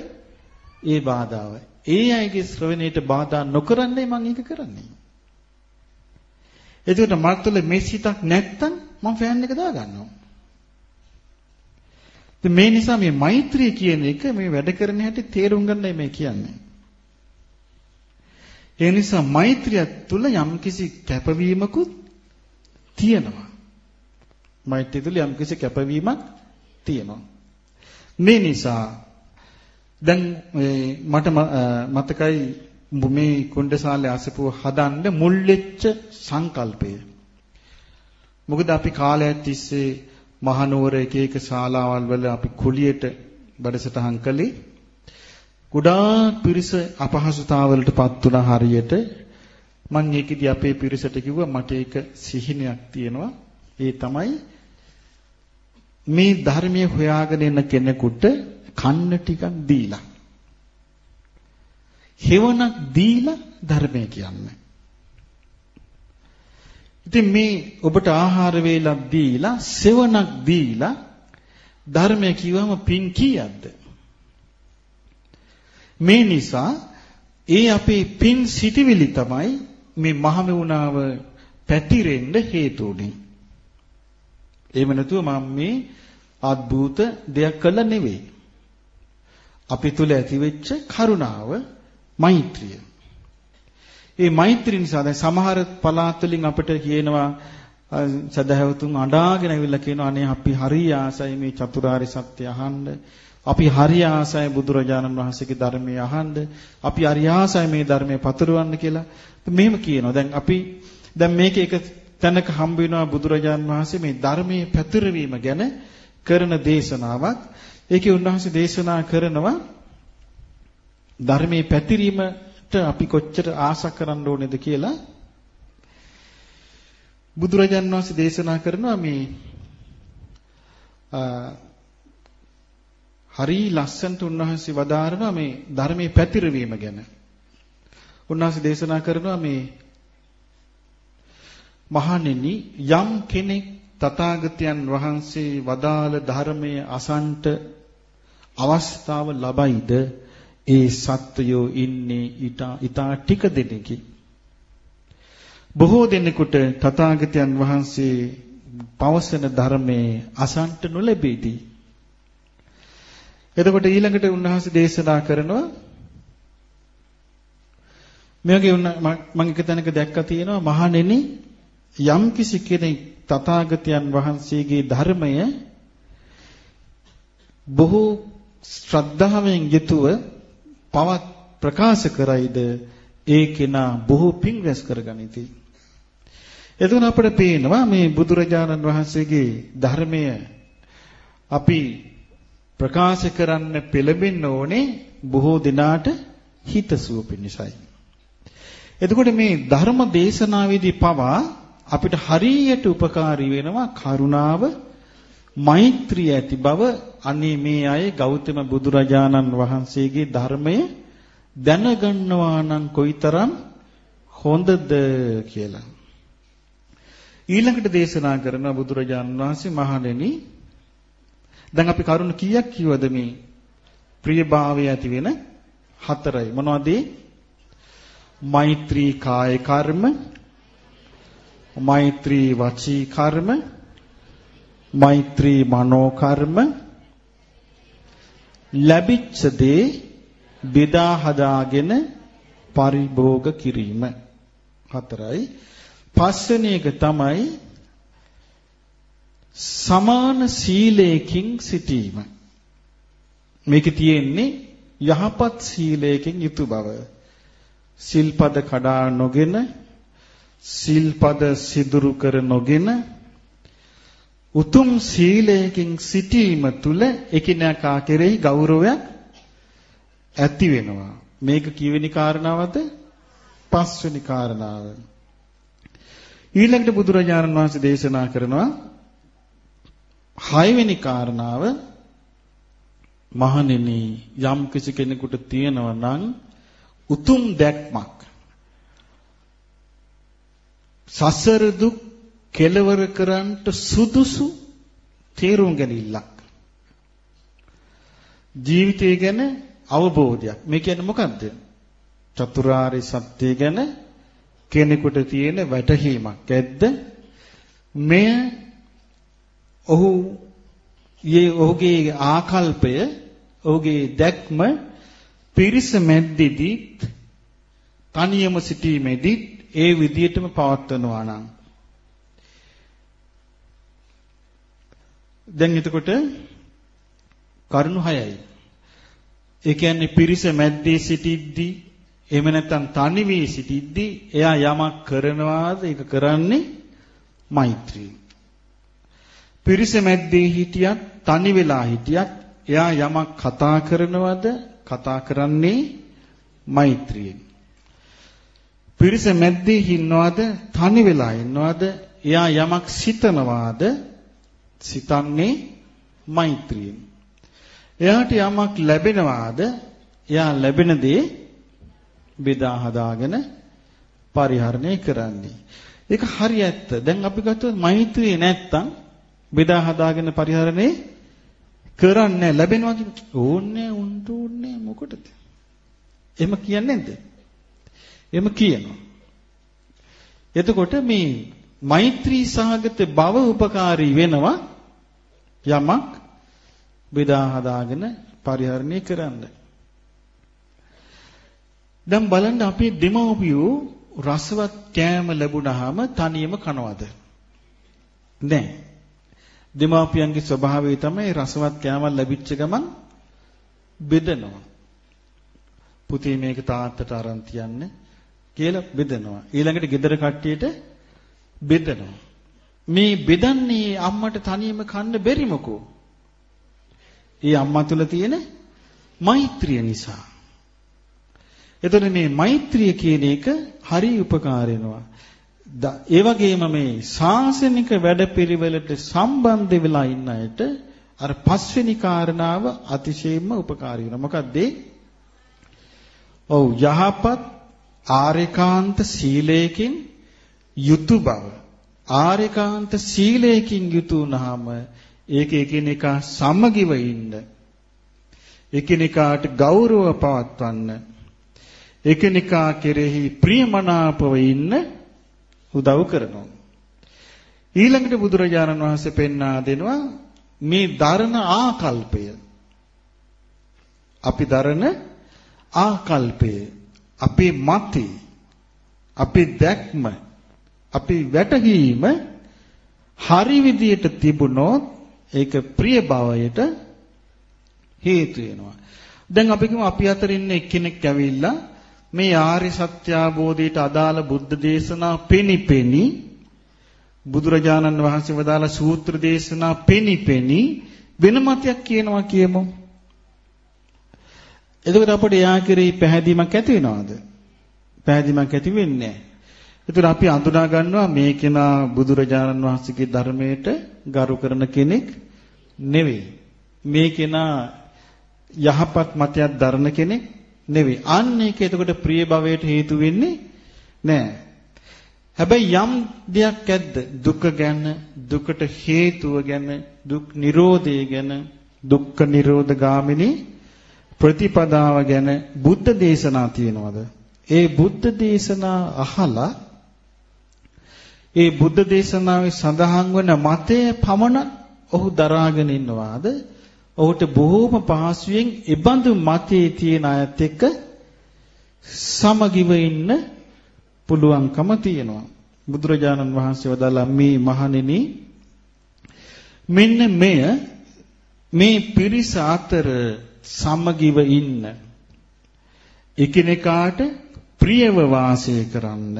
ඒ බාධාව. ඒ අයගේ ශ්‍රවණයට බාධා නොකරන්නේ මම ඒක කරන්නේ. එතකොට මට තුළ මේ සිතක් නැත්තම් මම ෆෑන් එක දාගන්නවා. ඉතින් මේ නිසා මේ මෛත්‍රිය කියන එක මේ වැඩ කරන හැටි තේරුම් ගන්නයි මේ කියන්නේ. ඒ නිසා මෛත්‍රිය තුළ යම්කිසි කැපවීමකුත් තියෙනවා. මෛත්‍රිය තුළ යම්කිසි කැපවීමක් තියෙනවා. මේ නිසා දැන් මට මතකයි මේ කුණ්ඩසාලේ අසපුව හදන්න මුල් වෙච්ච සංකල්පය. මොකද අපි කාලයක් තිස්සේ මහනුවර එක එක ශාලාවල් වල අපි කුලියට වැඩසටහන් කළේ. ගොඩාක් පිරිස අපහසුතාවලටපත් වුණා හරියට. මම ඒකෙදි අපේ පිරිසට කිව්වා මට ඒක සිහිනයක් තියෙනවා. ඒ තමයි මේ ධර්මයේ හොයාගෙන එන කෙනෙකුට කන්න ටිකක් දීලා. හේවණක් දීලා ධර්මය කියන්නේ. ඉතින් මේ ඔබට ආහාර වේලක් දීලා සෙවණක් දීලා ධර්මය කිව්වම පින් කීයක්ද? මේ නිසා ඒ අපේ පින් සිටිවිලි තමයි මේ මහමෙවුනාව පැතිරෙන්න හේතු උනේ. එහෙම නැතුව මම මේ අద్భుත දෙයක් කළ නෙවෙයි. අපි තුල ඇතිවෙච්ච කරුණාව, මෛත්‍රිය. ඒ මෛත්‍රිය නිසා දැන් සමහර පළාත් වලින් අපිට කියනවා සදහැවතුන් අඬාගෙන ඇවිල්ලා කියනවා අනේ අපි හරි ආසයි මේ චතුරාර්ය සත්‍ය අහන්න. අපි හරි ආසයි බුදුරජාණන් වහන්සේගේ ධර්මය අහන්න. අපි හරි ආසයි මේ ධර්මය පතුරවන්න කියලා. මෙහෙම කියනවා. දැන් අපි දැන් මේක එක තැනක හම්බ වෙනවා බුදුරජාණන් වහන්සේ මේ ධර්මයේ පැතිරවීම ගැන කරන දේශනාවක්. ඒකේ උන්වහන්සේ දේශනා කරනවා ධර්මයේ පැතිරීම අපි කොච්චර ආශා කරන්න ඕනේද කියලා බුදුරජාන් වහන්සේ දේශනා කරනවා මේ හරි ලස්සනට උන්වහන්සේ වදාරනවා මේ ධර්මයේ පැතිරවීම ගැන. උන්වහන්සේ දේශනා කරනවා මේ මහණෙනි යම් කෙනෙක් තථාගතයන් වහන්සේ වදාළ ධර්මයේ අසන්ට අවස්ථාව ලබයිද ඒ සත්වයෝ ඉන්නේ ඊටා ටික දෙනෙකි. බොහෝ දෙනෙකුට තථාගතයන් වහන්සේ පවසන ධර්මයේ අසන්ට නොලැබෙදී. එතකොට ඊළඟට උන්වහන්සේ දේශනා කරනවා මේ වගේ මම එක තැනක දැක්කා තියෙනවා මහණෙනි යම් කිසි කෙනෙක් තථාගතයන් වහන්සේගේ ධර්මය බොහෝ ශ්‍රද්ධාවෙන් යුතුව පවත් ප්‍රකාශ කරයිද ඒ කෙනා බොහෝ පින් රැස් කරගනිති. එතකොට අපිට පේනවා මේ බුදුරජාණන් වහන්සේගේ ධර්මය අපි ප්‍රකාශ කරන්න පෙළඹෙන්න ඕනේ බොහෝ දිනාට හිතසුව පිණිසයි. එතකොට මේ ධර්ම දේශනාවේදී පවා අපිට හරියට උපකාරී වෙනවා කරුණාව මෛත්‍රිය ඇති බව අනේ මේ අය ගෞතම බුදුරජාණන් වහන්සේගේ ධර්මය දැනගන්නවා නම් කොයිතරම් හොඳද කියලා. ඊළඟට දේශනා කරන බුදුරජාණන් වහන්සේ මහණෙනි දැන් අපි කරුණ කීයක් කිව්වද මේ ප්‍රියභාවය ඇති වෙන හතරයි මොනවද මෛත්‍රී කාය කර්ම මෛත්‍රී වචී කර්ම මෛත්‍රී මනෝ කර්ම ලැබිච්ච දේ බෙදා හදාගෙන පරිභෝග කිරීම. හතරයි. පස්වෙනි එක තමයි සමාන සීලයකින් සිටීම. මේකේ තියෙන්නේ යහපත් සීලයකින් යුතු බව. සිල්පද කඩා නොගෙන සිල්පද සිදුරු කර නොගෙන උතුම් සීලයකින් සිටීම තුල එකිනෙකා කෙරෙහි ගෞරවයක් ඇති වෙනවා. මේක කීවෙනි කාරණාවද? පස්වෙනි කාරණාව. ඊළඟට බුදුරජාණන් වහන්සේ දේශනා කරනවා හයවෙනි කාරණාව මහණෙනි යම් කිසි කෙනෙකුට තියෙනවා නම් උතුම් දැක්මක් සසර දුක් කෙලවර කරන්නට සුදුසු තේරුම් ගැනීමක්. ජීවිතය ගැන අවබෝධයක්. මේ කියන්නේ මොකද්ද? චතුරාර්ය සත්‍ය ගැන කෙනෙකුට තියෙන වැටහීමක්. ඇද්ද? මෙය ඔහු යේ ඔහුගේ ආකල්පය ඔහුගේ දැක්ම පිරිස මැද්දේදී තනියම සිටීමේදී ඒ විදියටම පවත්වනවා නම් දැන් එතකොට කරුණු 6යි. ඒ කියන්නේ පිරිස මැද්දේ සිටිද්දී එහෙම නැත්නම් තනි වී සිටිද්දී එයා යමක් කරනවාද ඒක කරන්නේ මෛත්‍රී. පිරිස මැද්දේ හිටියත් තනි වෙලා හිටියත් එයා යමක් කතා කරනවද කතා කරන්නේ මෛත්‍රියෙන්. පිරිස මැද්දේ ඉන්නවද තනි වෙලා ඉන්නවද එයා යමක් සිතනවාද සිතන්නේ මෛත්‍රියෙන්. එයාට යමක් ලැබෙනවාද එයා ලැබෙන දේ බෙදා හදාගෙන පරිහරණය කරන්නේ. ඒක හරි ඇත්ත. දැන් අපි ගත්තොත් මෛත්‍රිය නැත්තම් බෙදා හදාගෙන පරිහරණය කරන්නේ ලැබෙනවා කියන්නේ ඕන්නේ උන්ට ඕන්නේ මොකටද? එහෙම කියන්නේ නැද්ද? එහෙම කියනවා. එතකොට මේ මෛත්‍රී සහගත බව උපකාරී වෙනවා යමක් බෙදා හදාගෙන පරිහරණය කරන්න. දැන් බලන්න අපි දෙමව්පියෝ රසවත් කෑම ලැබුණාම තනියම කනවද? නැහැ. දෙමාපියන්ගේ ස්වභාවය තමයි රසවත් කෑමක් ලැබිච්ච ගමන් බෙදනවා. පුතේ මේක තාත්තට අරන් තියන්න කියලා බෙදනවා. ඊළඟට ගෙදර කට්ටියට බෙදනවා. මේ බෙදන්නේ අම්මට තනියම කන්න බැරි මොකෝ? ඒ අම්මා තුල තියෙන මෛත්‍රිය නිසා. එතකොට මේ මෛත්‍රිය කියන එක හරි උපකාර වෙනවා. ඒ වගේම මේ සාසනික වැඩපිළිවෙලට සම්බන්ධ වෙලා ඉන්න අයට අර පස්වෙනි කාරණාව අතිශයින්ම උපකාරී වෙනවා. මොකද ඔව් යහපත් ආරේකාන්ත සීලයකින් යුතු බව. ආරේකාන්ත සීලයකින් යුතු වුනහම ඒක එකිනෙකා සමගිව ඉන්න. එකිනෙකාට ගෞරව පවත්වන්න. එකිනෙකා කෙරෙහි ප්‍රියමනාපව ඉන්න උදව් කරනවා. ඊළඟට බුදුරජාණන් වහන්සේ පෙන්වා දෙනවා මේ දරණ ආකල්පය. අපි දරණ ආකල්පය අපේ මතේ අපේ දැක්ම අපේ වැටහීම හරි විදියට තිබුණොත් ඒක ප්‍රිය භවයට හේතු වෙනවා. දැන් අපි කියමු අපි අතර ඉන්න එක්කෙනෙක් ඇවිල්ලා මේ ආර්ය සත්‍ය අවබෝධයට අදාළ බුද්ධ දේශනා පෙනිපෙනි බුදුරජාණන් වහන්සේ වදාළ සූත්‍ර දේශනා පෙනිපෙනි වෙන මතයක් කියනවා කියමු. එතකොට අපිට එයා කෙරෙහි පැහැදීමක් ඇති වෙනවද? පැහැදිලිමක් ඇති වෙන්නේ නැහැ. ඒතර අපි අඳුනා ගන්නවා මේ කෙනා බුදුරජාණන් වහන්සේගේ ධර්මයට ගරු කරන කෙනෙක් නෙවෙයි. මේ කෙනා යහපත් මතයක් දරන කෙනෙක් නෙවෙයි. අන්න ඒක එතකොට ප්‍රිය භවයට හේතු වෙන්නේ නැහැ. හැබැයි යම් දෙයක් ඇද්ද දුක ගැන දුකට හේතුව ගැන දුක් නිරෝධය ගැන දුක්ඛ නිරෝධ ගාමිනී ප්‍රතිපදාව ගැන බුද්ධ දේශනා තියෙනවද? ඒ බුද්ධ දේශනා අහලා ඒ බුද්ධ දේශනාවේ සඳහන් වන මතය පමණ ඔහු දරාගෙන ඉන්නවාද? ඔහුට බොහෝම පහසුවෙන් ඉබඳු මතයේ තියෙන අයත් එක්ක සමගිව ඉන්න පුළුවන්කම තියෙනවා. බුදුරජාණන් වහන්සේ වදාළා මේ මහණෙනි මෙන්න මෙය මේ පිරිස අතර සමගිව ඉන්න එකිනෙකාට ප්‍රියව වාසය කරන්න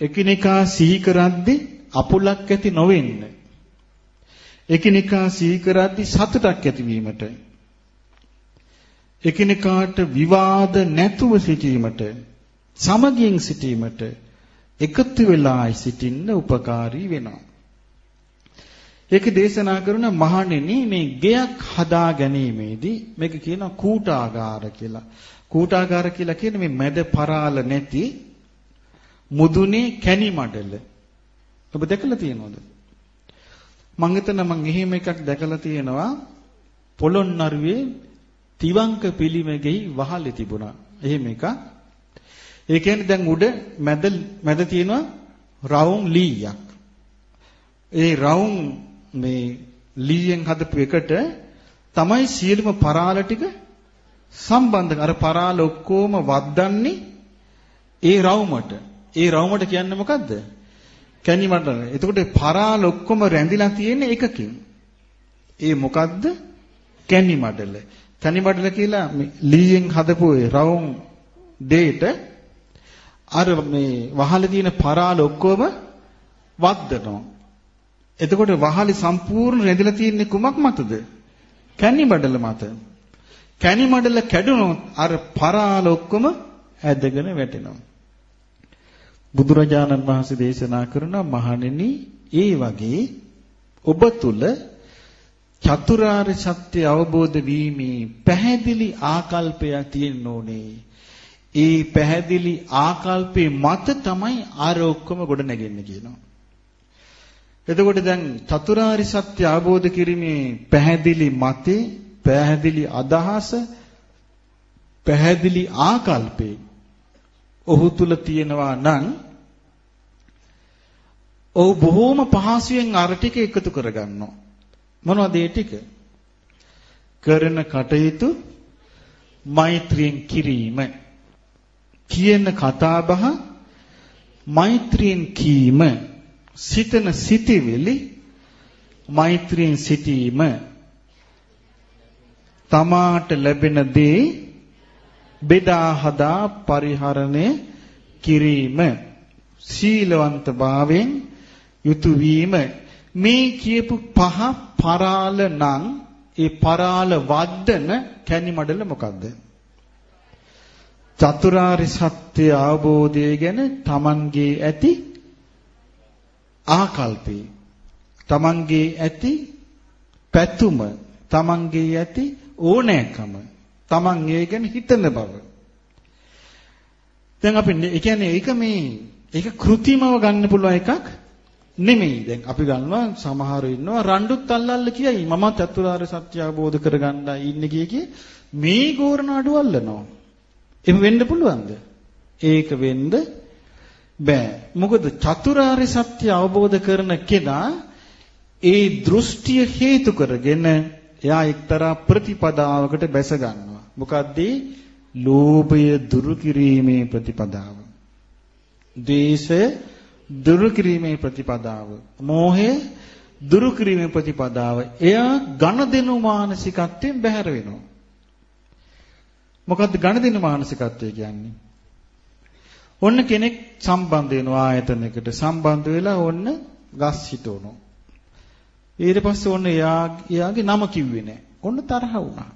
එකිනෙකා සිහි කරද්දී අපුලක් ඇති නොවෙන්න එකිනෙකා සිහි කරද්දී සතුටක් ඇතිවීමට එකිනෙකාට විවාද නැතුව සිටීමට සමගියෙන් සිටීමට එකතු වෙලායි සිටින්න උපකාරී වෙනවා. ඒක දේශනා කරන මහණෙනි මේ ගෙයක් හදා ගැනීමේදී මේක කියනවා කූටාගාර කියලා. කූටාගාර කියලා කියන්නේ මේ මැද පරාල නැති මුදුනේ කැණි මඩල. ඔබ දැකලා තියෙනවද? මං හිතන මං එහෙම එකක් දැකලා තියෙනවා පොළොන්නරුවේ තිවංක පිළිමෙගෙයි වහලේ තිබුණා. එහෙම එකක්. ඒ කියන්නේ දැන් උඩ මැද මැද තියෙනවා රවුම් ලීයක්. ඒ රවුම් මේ ලීයෙන් හදපු එකට තමයි සියලුම පරාල ටික සම්බන්ධ අර පරාල ඔක්කොම වද්දන්නේ ඒ රවුමට. ඒ රවුමට කියන්නේ මොකද්ද? කැණි මඩල. එතකොට පරාල ඔක්කොම රැඳිලා තියෙන්නේ එකකින්. ඒ මොකද්ද? කැණි මඩල. කැණි මඩල කියලා ලීයෙන් හදපු රවුම් දෙයට අර මේ වහලේ තියෙන පරාල ඔක්කොම වද්දනවා. එතකොට වහලේ සම්පූර්ණ රැඳිලා තියෙන්නේ කුමක් මතද? කැණි මඩල මත. කැණි මඩල කැඩුනොත් අර පරාල ඔක්කොම ඇදගෙන වැටෙනවා. බුදුරජාණන් වහන්සේ දේශනා කරන මහණෙනි ඒ වගේ ඔබ තුල චතුරාර්ය සත්‍ය අවබෝධ වීමේ පැහැදිලි ආකල්පයක් තියෙන්න ඕනේ. ඒ පැහැදිලි ආකල්පේ මත තමයි ආර ඔක්කොම ගොඩ නැගෙන්නේ කියනවා. එතකොට දැන් චතුරාරි සත්‍ය අවබෝධ කිරීමේ පැහැදිලි මතේ පැහැදිලි අදහස පැහැදිලි ආකල්පේ ඔහු තුල තියෙනවා නම් ඔහු බොහෝම පහසුවෙන් අර ටික එකතු කරගන්නවා. මොනවද ඒ ටික? කරන කටයුතු මෛත්‍රියෙන් කිරීම කියන කතාබහ මෛත්‍රියෙන් කීම සිතන සිටිවිලි මෛත්‍රියෙන් සිටීම තමාට ලැබෙන දේ බෙදා හදා පරිහරණය කිරීම. සීලවන්ත භාවයෙන් යුතු වීම. මේ කියපු පහ පරාල නම් ඒ පරාල වද්දන කැනි මඩල මොකද්ද? චතුරාරි සත්‍ය අවබෝධය ගැන තමන්ගේ ඇති ආකල්පේ තමන්ගේ ඇති පැතුම තමන්ගේ ඇති ඕනෑකම තමන් ඒ ගැන හිතන බව දැන් අපි ඒ කියන්නේ ඒක මේ ඒක કૃතිමව ගන්න පුළුවන් එකක් නෙමෙයි දැන් අපි ගන්නවා සමහරව ඉන්නවා රණ්ඩුත් අල්ලල්ල කියයි මම චතුරාර්ය සත්‍ය අවබෝධ කරගන්නයි ඉන්නේ කිය මේ ගෝරණ අඩු අල්ලනවා එහෙම වෙන්න පුළුවන්ද? ඒක වෙන්න බෑ. මොකද චතුරාර්ය සත්‍ය අවබෝධ කරන කෙනා ඒ දෘෂ්ටිය හේතු කරගෙන එයා එක්තරා ප්‍රතිපදාවකට බැස ගන්නවා. මොකද්ද? ලෝභය දුරු කිරීමේ ප්‍රතිපදාව. ද්වේෂය දුරු කිරීමේ ප්‍රතිපදාව. මෝහය දුරු කිරීමේ ප්‍රතිපදාව. එයා ඝන දෙනු මානසිකත්වයෙන් බැහැර වෙනවා. මොකද්ද ගණදින මානසිකත්වය කියන්නේ? ඔන්න කෙනෙක් සම්බන්ධ වෙනවා ආයතනයකට සම්බන්ධ වෙලා ඔන්න ගස් හිටවනවා. ඊට පස්සේ ඔන්න එයාගේ නම කිව්වේ නැහැ. ඔන්න තරහ වුණා.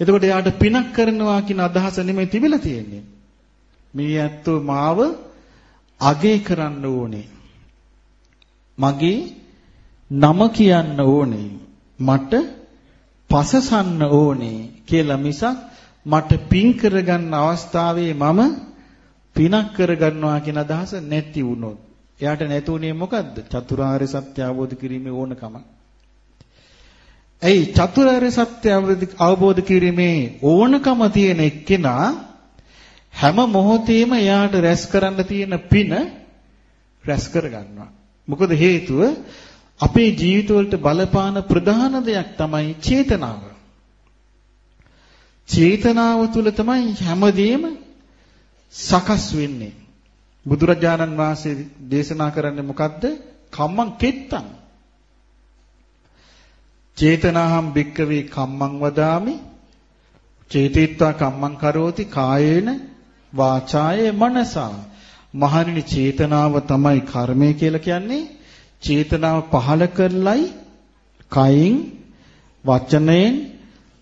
එතකොට එයාට පිනක් කරනවා කියන අදහස නෙමෙයි තිබිලා තියෙන්නේ. මේ ඇත්තෝ මාව අගේ කරන්න ඕනේ. මගේ නම කියන්න ඕනේ. මට පසසන්න ඕනේ කියලා මිසක් මට පින් කරගන්න අවස්ථාවේ මම පිනක් කරගන්නවා කියන අදහස නැති වුණොත් එයාට නැතුනේ මොකද්ද? චතුරාර්ය සත්‍ය අවබෝධ කිරීමේ ඕනකම. ඇයි චතුරාර්ය සත්‍ය අවබෝධ කිරීමේ ඕනකම තියෙන එක්කෙනා හැම මොහොතේම එයාට රැස් කරන්න තියෙන පින රැස් කරගන්නවා. මොකද හේතුව අපේ ජීවිතවලට බලපාන ප්‍රධාන දෙයක් තමයි චේතනාව. චේතනාව තුළ තමයි හැමදේම සකස් වෙන්නේ. බුදුරජාණන් වහන්සේ දේශනා කරන්නේ මොකද්ද? කම්මං කෙත්තං. චේතනාහම් භික්කවේ කම්මං වදාමි. චේතිත්වා කම්මං කරෝති කායේන වාචායේ මනසා. මහණෙනි චේතනාව තමයි කර්මය කියලා කියන්නේ. චේතනාව පහල කරලයි කයින් වචනයෙන්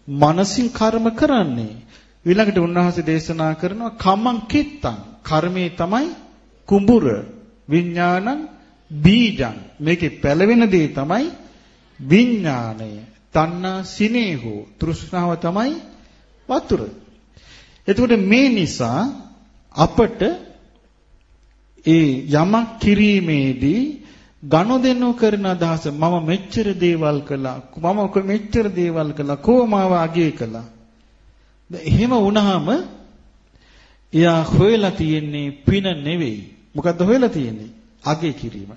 මනසින් කර්ම කරන්නේ. ඊළඟට උන්වහන්සේ දේශනා කරනවා කම්මං කිත්තං කර්මයේ තමයි කුඹුර විඥානං බීජං මේකේ පැලවෙන දේ තමයි විඥාණය තණ්හා සිනේහෝ තෘෂ්ණාව තමයි වතුර. එතකොට මේ නිසා අපට ඒ යමක් කිරීමේදී ගනුදෙනු කරන අදහස මම මෙච්චර දේවල් කළා මම මෙච්චර දේවල් කළා කොමාව අගේ කළා. එහෙම වුණාම එයා හොයලා තියෙන්නේ පින නෙවෙයි. මොකද්ද හොයලා තියෙන්නේ? අගේ කිරීම.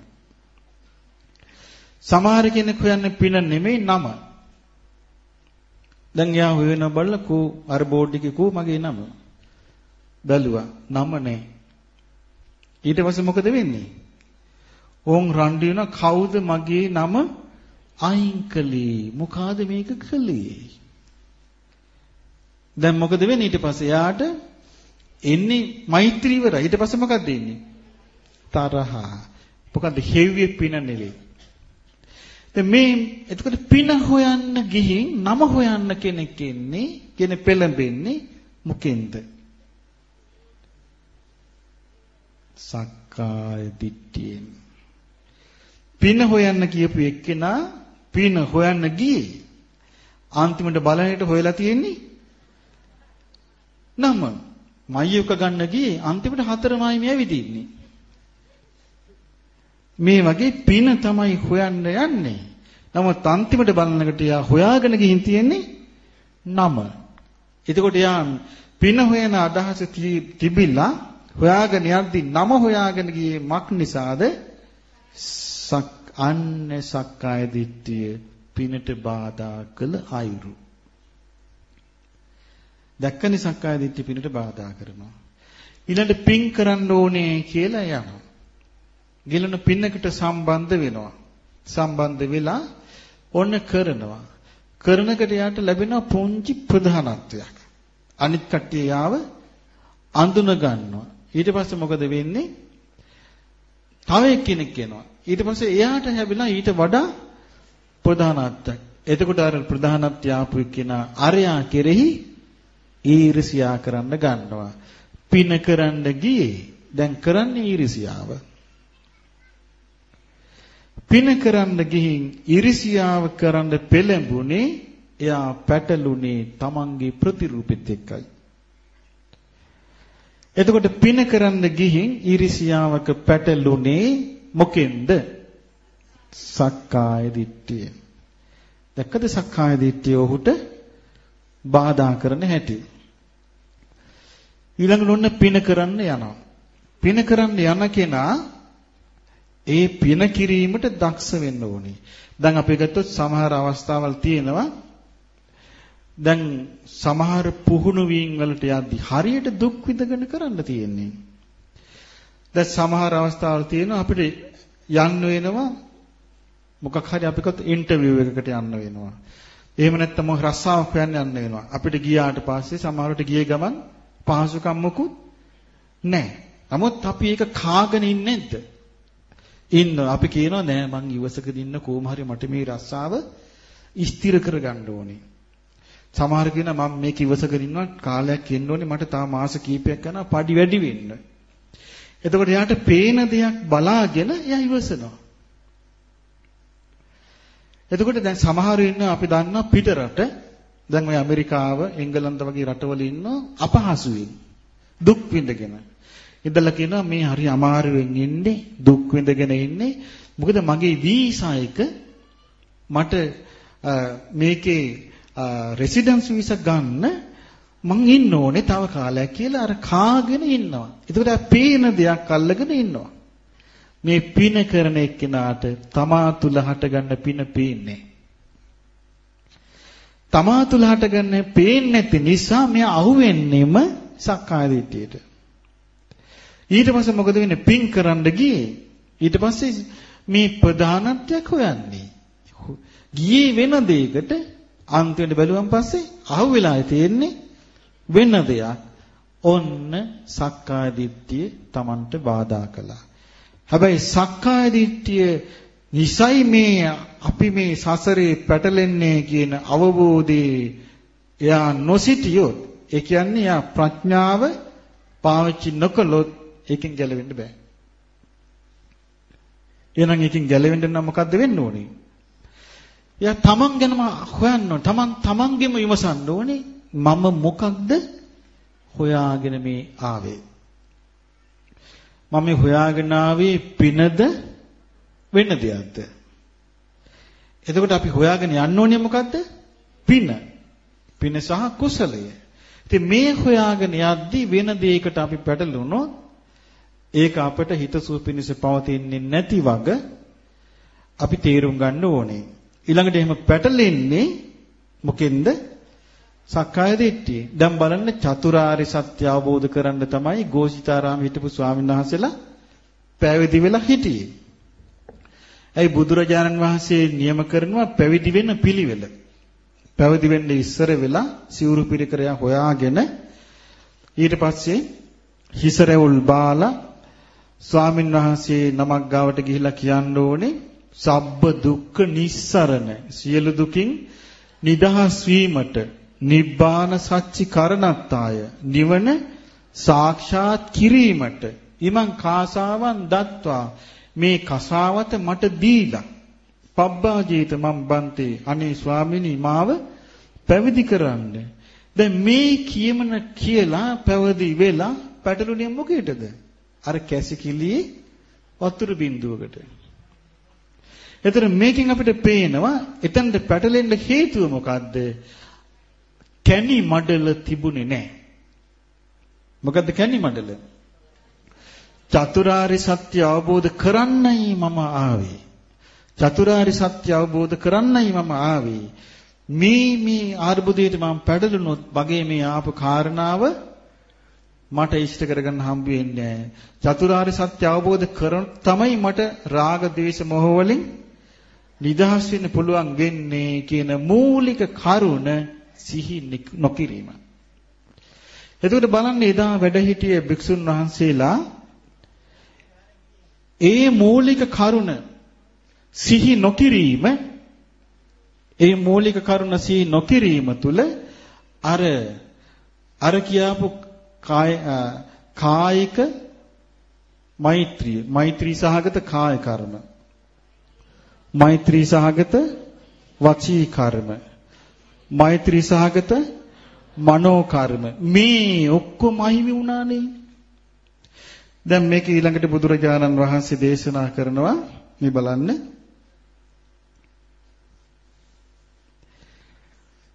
සමහර කෙනෙක් හොයන්නේ පින නෙමෙයි නම. දැන් එයා හොයන බලලා කෝ අර බෝඩ් එකේ කෝ මගේ නම. බැලුවා නම නැහැ ඊට පස්සේ මොකද වෙන්නේ? ඕන් රණ්ඩු වෙන කවුද මගේ නම? අයින් කළේ. මොකාද මේක කළේ? දැන් මොකද වෙන්නේ? ඊට පස්සේ යාට එන්නේ මෛත්‍රී ඉවරයි ඊට පස්සේ මොකක්ද එන්නේ තරහ. මොකද්ද? හෙව්වේ පින නෙවෙයි දැන් මේ එතකොට පින හොයන්න ගිහින් නම හොයන්න කෙනෙක් ඉන්නේ කෙනෙක් පෙළඹෙන්නේ මොකෙන්ද සක්කාය දිට්ඨියෙන් පින හොයන්න කියපු එක්කෙනා පින හොයන්න ගියේ. අන්තිමට බලන්නට හොයලා තියෙන්නේ නම. මයියක ගන්න ගියේ අන්තිමට හතරමයි මේ ඇවිදින්නේ. මේ වගේ පින තමයි හොයන්න යන්නේ. නමුත් අන්තිමට බලනකොට යා හොයාගෙන ගිහින් තියෙන්නේ නම. එතකොට යා පින හොයන අදහස තිබිලා හොයාගෙන යද්දි නම හොයාගෙන ගියේ මක් නිසාද? සක් අන්න සක්කාය දිට්ඨිය පිනට බාධා කළ අයුරු. දැක්කනි සක්කාය දිට්ඨිය පිනට බාධා කරනවා. ඊළඟට පින් කරන්න ඕනේ කියලා යනවා. ගිලන පින්නකට සම්බන්ධ වෙනවා. සම්බන්ධ වෙලා ඔන්න කරනවා. කරනකට යාට ලැබෙන පුංචි ප්‍රධානත්වයක්. අනිත් කට්ටිය යාව අඳුන ගන්නවා. ඊට පස්සේ මොකද වෙන්නේ? තව එක්කෙනෙක් එනවා. ඊට පස්සේ එයාට හැබිලා ඊට වඩා ප්‍රධානත්වයක්. එතකොට අර ප්‍රධානත්වය ආපු කෙනා අරයා කෙරෙහි ඊර්ෂියා කරන්න ගන්නවා. පින කරන්න ගියේ දැන් කරන්නේ ඊර්ෂියාව. පින කරන්න ගිහින් ඊර්ෂියාව කරන්න පෙළඹුණේ එයා පැටළුනේ තමන්ගේ ප්‍රතිරූපෙත් එක්කයි. එතකොට පින කරන්න ගිහින් ඊර්ෂියාවක පැටළුනේ මොකෙන්ද? සක්කාය දිට්ඨිය. දැක්කද සක්කාය දිට්ඨිය ඔහුට බාධා කරන හැටි. ඊළඟට ඔන්න පින කරන්න යනවා. පින කරන්න යන කෙනා ඒ පින කිරීමට දක්ෂ වෙන්න ඕනේ. දැන් අපි ගත්තොත් සමහර අවස්ථාවල් තියෙනවා දැන් සමහර පුහුණු වීම් වලට යද්දි හරියට දුක් විඳගෙන කරන්න තියෙන්නේ. දැන් සමහර අවස්ථාවල් තියෙනවා අපිට යන්න වෙනවා මොකක් හරි අපිකත් ඉන්ටර්විව් එකකට යන්න වෙනවා. එහෙම නැත්නම් මොකක් රස්සාවක් හොයන්න යන්න වෙනවා. අපිට ගියාට පස්සේ සමහරවිට ගියේ ගමන් පහසුකම් මොකුත් නැහැ. නමුත් අපි ඒක කාගෙන ඉන්නේ නැද්ද? ඉන්න අපි කියනවා නෑ මං ඉවසකදී ඉන්න කොහොම හරි මට මේ රස්සාව ස්ථිර කරගන්න ඕනේ. සමහර කෙනා මම මේක ඉවසගෙන ඉන්නවා කාලයක් එන්න ඕනේ මට තා මාස කීපයක් යනවා පඩි වැඩි වෙන්න. එතකොට එයාට පේන දෙයක් බලාගෙන එයා ඉවසනවා. එතකොට දැන් සමහර ඉන්න අපි දන්නවා පිටරට දැන් ඔය ඇමරිකාව, එංගලන්ත වගේ රටවල ඉන්න අපහසුයෙන් දුක් විඳගෙන. ඉඳලා කියනවා මේ හරි අමාරුවෙන් ඉන්නේ, දුක් විඳගෙන ඉන්නේ. මොකද මගේ වීසා එක මට මේකේ රෙසිඩන්ස් වීසා ගන්න මං ඉන්න ඕනේ තව කාලයක් කියලා අර කාගෙන ඉන්නවා. එතකොට පේන දෙයක් අල්ලගෙන ඉන්නවා. මේ පින කරන එක්කෙනාට තමා තුල හටගන්න පින පේන්නේ. තමා තුල හටගන්න පේන්නේ නැති නිසා මෙයා අහුවෙන්නේම සක්කාය දිට්ඨියට. ඊට පස්සේ මොකද වෙන්නේ? පින් කරන්න ගියේ. ඊට පස්සේ මේ ප්‍රධානත්වයක් හොයන්නේ. ගියේ වෙන දෙයකට අන්තිමට බැලුවන් පස්සේ අහුවෙලා තියෙන්නේ වෙන දෙයක්. ඔන්න සක්කාය දිට්ඨිය Tamanට බාධා කළා. හැබැයි සක්කාය දිට්ඨිය නිසයි මේ අපි මේ සසරේ පැටලෙන්නේ කියන අවබෝධයේ එයා නොසිටියොත් ඒ කියන්නේ එයා ප්‍රඥාව පාවිච්චි නොකළොත් ඒකෙන් ගැලවෙන්න බෑ. එහෙනම් ඒකෙන් ගැලවෙන්න නම් මොකද්ද වෙන්න ඕනේ? එයා තමන් ගැනම හොයන්න ඕනේ. තමන් තමන්ගෙම විමසන්න ඕනේ. මම මොකක්ද හොයාගෙන මේ ආවේ? මම මේ හොයාගෙන ආවේ පිනද වෙන දෙයක්ද? එතකොට අපි හොයාගෙන යන්න ඕනේ මොකද්ද? පින. පින සහ කුසලය. ඉතින් මේ හොයාගෙන යද්දී වෙන දෙයකට අපි පැටළුණොත් ඒක අපට හිතසුව පිණිස පවතින්නේ නැති වග අපි තේරුම් ගන්න ඕනේ. ඊළඟට එහෙම පැටලෙන්නේ මොකෙන්ද? සක්කාය දිට්ඨිය. දැන් බලන්න චතුරාර්ය සත්‍ය අවබෝධ කරන්න තමයි ගෝසිතාරාම හිටපු ස්වාමීන් වහන්සේලා පැවිදි වෙලා හිටියේ. ඇයි බුදුරජාණන් වහන්සේ නියම කරනවා පැවිදි වෙන්න පිළිවෙල. පැවිදි වෙන්න ඉස්සර වෙලා සිවුරු පිරිකරය හොයාගෙන ඊට පස්සේ හිස රැවුල් බාලා ස්වාමින් වහන්සේ නමක් ගාවට ගිහිලා කියන්න ඕනේ සබ්බ දුක්ඛ නිස්සරණ. සියලු දුකින් නිදහස් වීමට නිබ්බාන සච්චි කරණත්තාය. නිවන සාක්ෂාත් කිරීමට. ඉමං කාසාවන් දත්වා. මේ කසාවත මට දීලා. පබ්බාජීත මම් බන්තේ. අනේ ස්වාමිනී මාව පැවිදි කරන්න. දැන් මේ කියමන කියලා පැවිදි වෙලා පැටළුණිය මොකේටද? අර කැසිකිලියේ වතුර බින්දුවකට. එතන මේකෙන් අපිට පේනවා එතනට පැටලෙන්න හේතුව මොකද්ද? කැණි මඩල තිබුණේ නැහැ. මොකද්ද කැණි මඩල? චතුරාර්ය සත්‍ය අවබෝධ කරන්නයි මම ආවේ. චතුරාර්ය සත්‍ය අවබෝධ කරන්නයි මම ආවේ. මේ මේ ආර්බුදයට මම පැටළුනොත් වගේ මේ ආපු කාරණාව මට ඉෂ්ට කරගන්න හම්බ වෙන්නේ චතුරාර්ය සත්‍ය අවබෝධ කරන තමයි මට රාග ద్వේෂ මොහ වලින් නිදහස් වෙන්න පුළුවන් වෙන්නේ කියන මූලික කරුණ සිහි නොකිරීම. එතකොට බලන්න එදා වැඩ සිටියේ භික්ෂුන් වහන්සේලා ඒ මූලික කරුණ සිහි නොකිරීම ඒ මූලික කරුණ සිහි නොකිරීම තුල අර අර කියාපු කාය කායික මෛත්‍රිය. මෛත්‍රී සහගත කාය කර්ම. මෛත්‍රී සහගත වචී කර්ම. මෛත්‍රී සහගත මනෝ කර්ම. මේ ඔක්කොම අහිමි වුණානේ. දැන් මේක ඊළඟට බුදුරජාණන් වහන්සේ දේශනා කරනවා. මේ බලන්න.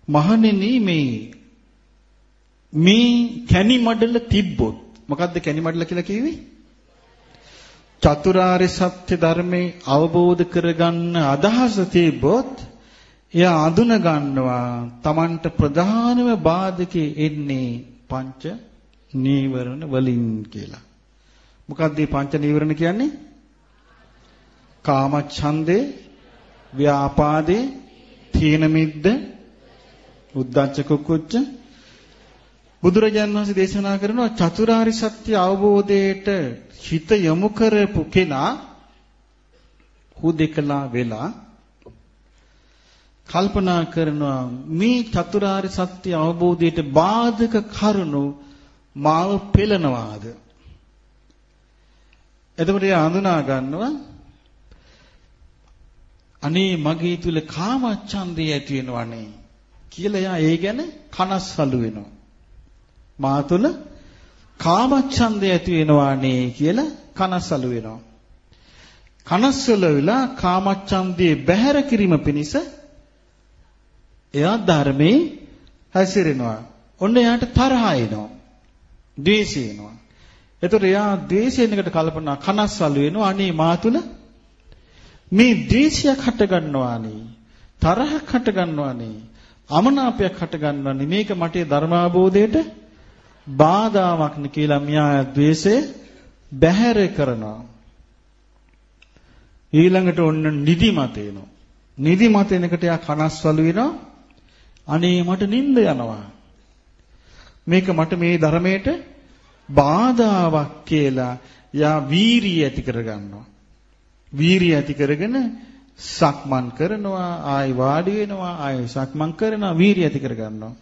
මහණෙනි මේ මේ කැණි මඩල තිබ්බොත් මොකද්ද කැණි මඩල කියලා කිව්වේ? චතුරාර්ය සත්‍ය ධර්මයේ අවබෝධ කරගන්න අදහස තිබ්බොත් එයා අඳුන ගන්නවා Tamanට ප්‍රධානම බාධකේ එන්නේ පංච නීවරණ වලින් කියලා. මොකක්ද මේ පංච නීවරණ කියන්නේ? කාමච්ඡන්දේ, ව්‍යාපාදේ, තීන මිද්ද, උද්ධච්ච කුක්කුච්ච බුදුරජාණන් වහන්සේ දේශනා කරනවා චතුරාරි සත්‍ය අවබෝධයට හිත යොමු කරපු කෙනා හුදෙකලා වෙලා කල්පනා කරනවා මේ චතුරාර්ය සත්‍ය අවබෝධයට බාධක කරුණු මාව පෙළනවාද එතකොට එයා අඳුනා ගන්නවා අනේ මගේ තුල කාමච්ඡන්දය ඇති වෙනවනේ කියලා එයා ඒ ගැන කනස්සලු වෙනවා. මා තුල කාමච්ඡන්දය ඇති වෙනවානේ කියලා කනස්සලු වෙනවා. කනස්සල වෙලා කාමච්ඡන්දේ බැහැර කිරීම පිණිස එයා ධර්මයේ හැසිරෙනවා. ඔන්න එයාට තරහ එනවා. ද්වේෂය එනවා. එතකොට එයා ද්වේෂයෙන් එකට කල්පනා කනස්සලු වෙනවා. අනේ මා තුල මේ ද්වේෂයක් හට ගන්නවානේ. තරහක් හට ගන්නවානේ. අමනාපයක් හට ගන්නවානේ. මේක මට ධර්මාබෝධයට බාධාවක් නේ කියලා මියා ද්වේෂය බැහැර කරනවා. ඊළඟට ඔන්න නිදිමත එනවා. නිදිමත එනකොට යා කනස්වලු වෙනවා. අනේ මට නිින්ද යනවා. මේක මට මේ ධර්මයට බාධාවක් කියලා යා වීරිය ඇති කරගන්නවා. වීරිය ඇති කරගෙන සක්මන් කරනවා ආයි වාඩි වෙනවා ආයි සක්මන් කරනවා වීරිය ඇති කරගන්නවා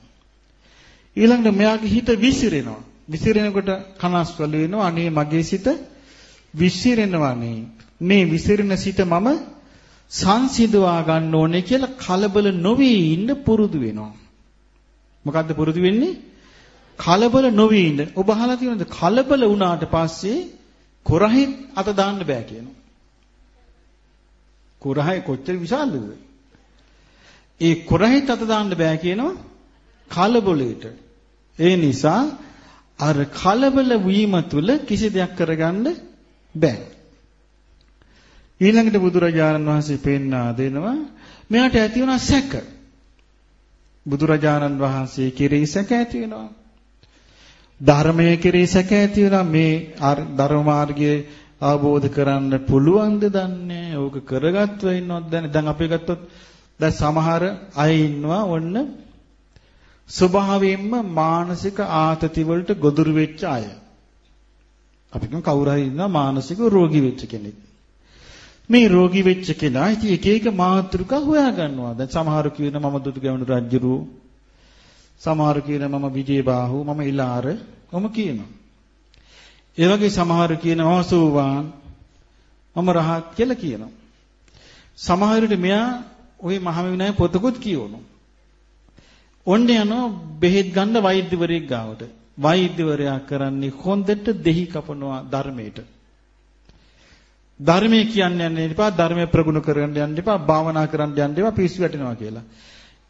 ඊළඟට මෙයාගේ හිත විසිරෙනවා. විසිරෙනකොට කනස්වල වෙනවා අනේ මගේ සිත විසිරෙනවානේ. මේ විසිරෙන සිත මම සංසිඳවා ගන්න ඕනේ කියලා කලබල නොවී ඉන්න පුරුදු වෙනවා. මොකද්ද පුරුදු වෙන්නේ? කලබල නොවී ඉන්න. ඔබ අහලා තියෙනවද? කලබල වුණාට පස්සේ කොරහින් අත දාන්න බෑ කියනවා. කුරහයි කොච්චර විශාලද? ඒ කුරහිත් අත දාන්න බෑ කියනවා. කලබලයට. ඒ නිසා අර කලබල වීම තුල කිසි දෙයක් කරගන්න බෑ. ඊළඟට බුදුරජාණන් වහන්සේ පෙන්වා දෙනවා මෙයාට ඇති වුණා සැක. බුදුරජාණන් වහන්සේ කෙරෙහි සැක ඇති වෙනවා. ධර්මයේ කෙරෙහි සැක ඇති වෙනවා මේ ධර්ම මාර්ගයේ අවබෝධ කරන්න පුළුවන්ද දන්නේ ඕක කරගත්ව ඉන්නවද දන්නේ දැන් අපි ගත්තොත් දැන් සමහර අය ඉන්නවා ඔන්න ස්වභාවයෙන්ම මානසික ආතති වලට ගොදුරු වෙච්ච අය අපි කියමු කවුරු හරි ඉන්නවා මානසික රෝගී වෙච්ච කෙනෙක් මේ රෝගී වෙච්ච කෙනා ඉතින් එක එක මාතෘකා හොයා ගන්නවා දැන් සමහරු කියන මම දුටු ගැවුණු රජුරු සමහරු කියන මම විජේබාහු මම ඉලාර කොහොම කියනවා ඒ වගේ සමහර කියනවා සෝවාන් මම රහත් කියලා කියනවා. සමහරවිට මෙයා ওই මහමෙවිනාය පොතකුත් කියවනවා. ඔන්න යනවා බෙහෙත් ගන්න වෛද්‍යවරයෙක් ගාවට. වෛද්‍යවරයා කරන්නේ හොඳට දෙහි කපනවා ධර්මයට. ධර්මයේ කියන්න යන්න එපා ධර්මය ප්‍රගුණ කරන්න යන්න එපා භාවනා කරන්න යන්න එපා පිස්සු වැටෙනවා කියලා.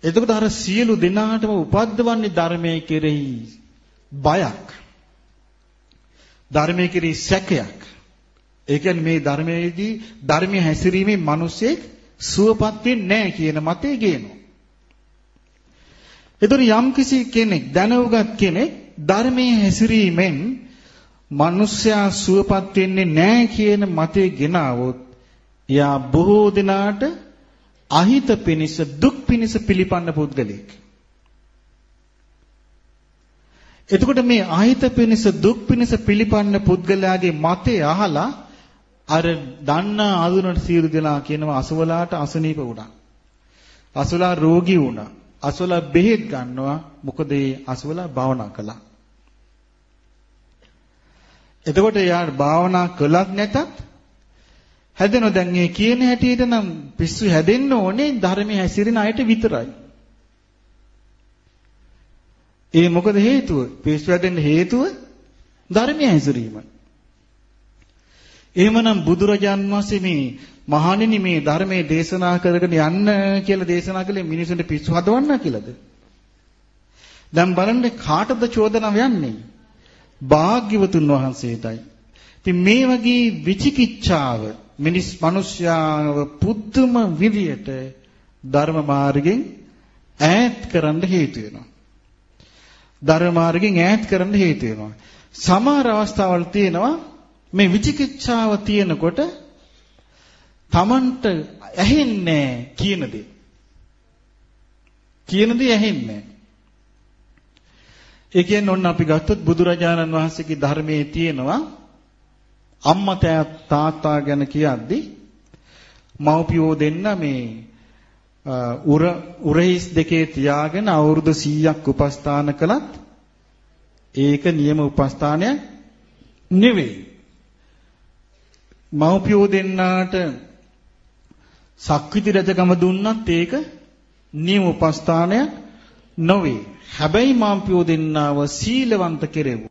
එතකොට අර සියලු දෙනාටම උපද්දවන්නේ ධර්මයේ කෙරෙහි බයක්. ධර්මයේ කෙරෙහි සැකයක්. ඒ කියන්නේ මේ ධර්මයේදී ධර්මයේ හැසිරීමේ මිනිසෙක් සුවපත් වෙන්නේ නැහැ කියන මතේ ගේනවා. ඒතර යම්කිසි කෙනෙක් දැනුගත් කෙනෙක් ධර්මයේ හැසිරීමෙන් මිනිසයා සුවපත් වෙන්නේ නැහැ කියන මතේ ගෙනාවොත් එයා බොහෝ දිනාට අහිත පිනිස දුක් පිනිස පිළිපන්න පුද්ගලෙක්. එතකොට මේ ආහිත පිනිස දුක් පිනිස පිළිපන්න පුද්ගලයාගේ මතය අහලා අර දන්නා ආදුනට සීරු දෙනා කියනවා අසවලාට අසනීප වුණා. අසවලා රෝගී වුණා. අසවලා බෙහෙත් ගන්නවා මොකද ඒ අසවලා භාවනා කළා. එතකොට යාර භාවනා කළත් නැතත් හැදෙනවා දැන් මේ කියන හැටියට නම් පිස්සු හැදෙන්න ඕනේ ධර්මයේ හැසිරෙන අයට විතරයි. ඒ මොකද හේතුව? පිස්සු හැදෙන්න හේතුව ධර්මයේ හැසිරීම. එහෙමනම් බුදුරජාන් වහන්සේ මේ මහණෙනි මේ ධර්මයේ දේශනා කරගෙන යන්න කියලා දේශනා කළේ මිනිසුන්ට පිස්සු හදවන්න කියලාද? දැන් බලන්න කාටද චෝදනාව යන්නේ? භාග්‍යවතුන් වහන්සේටයි. ඉතින් මේ වගේ විචිකිච්ඡාව මිනිස් මිනිස්යාව පුදුම විදියට ධර්ම මාර්ගෙන් ඈත් කරන්න හේතු වෙනවා. ධර්ම මාර්ගෙන් ඈත් කරන්න හේතු වෙනවා. සමහර අවස්ථාවල් තියෙනවා මේ විචිකිච්ඡාව තියෙනකොට Tamanට ඇහෙන්නේ කියන දේ. කියන දේ ඇහෙන්නේ ඒ කියන්නේ ඔන්න අපි ගත්තොත් බුදුරජාණන් වහන්සේගේ ධර්මයේ තියෙනවා අම්මා තාත්තා ගැන කියද්දි මව්පියෝ දෙන්න මේ උර උරහිස් දෙකේ තියාගෙන අවුරුදු 100ක් උපස්ථාන කළත් ඒක නියම උපස්ථානයක් නෙවෙයි. මව්පියෝ දෙන්නාට සක්විති රජකම දුන්නත් ඒක නියම උපස්ථානයක් නොවේ. හැබැයි මව්පියෝ දෙන්නාව සීලවන්ත කෙරෙව්ව.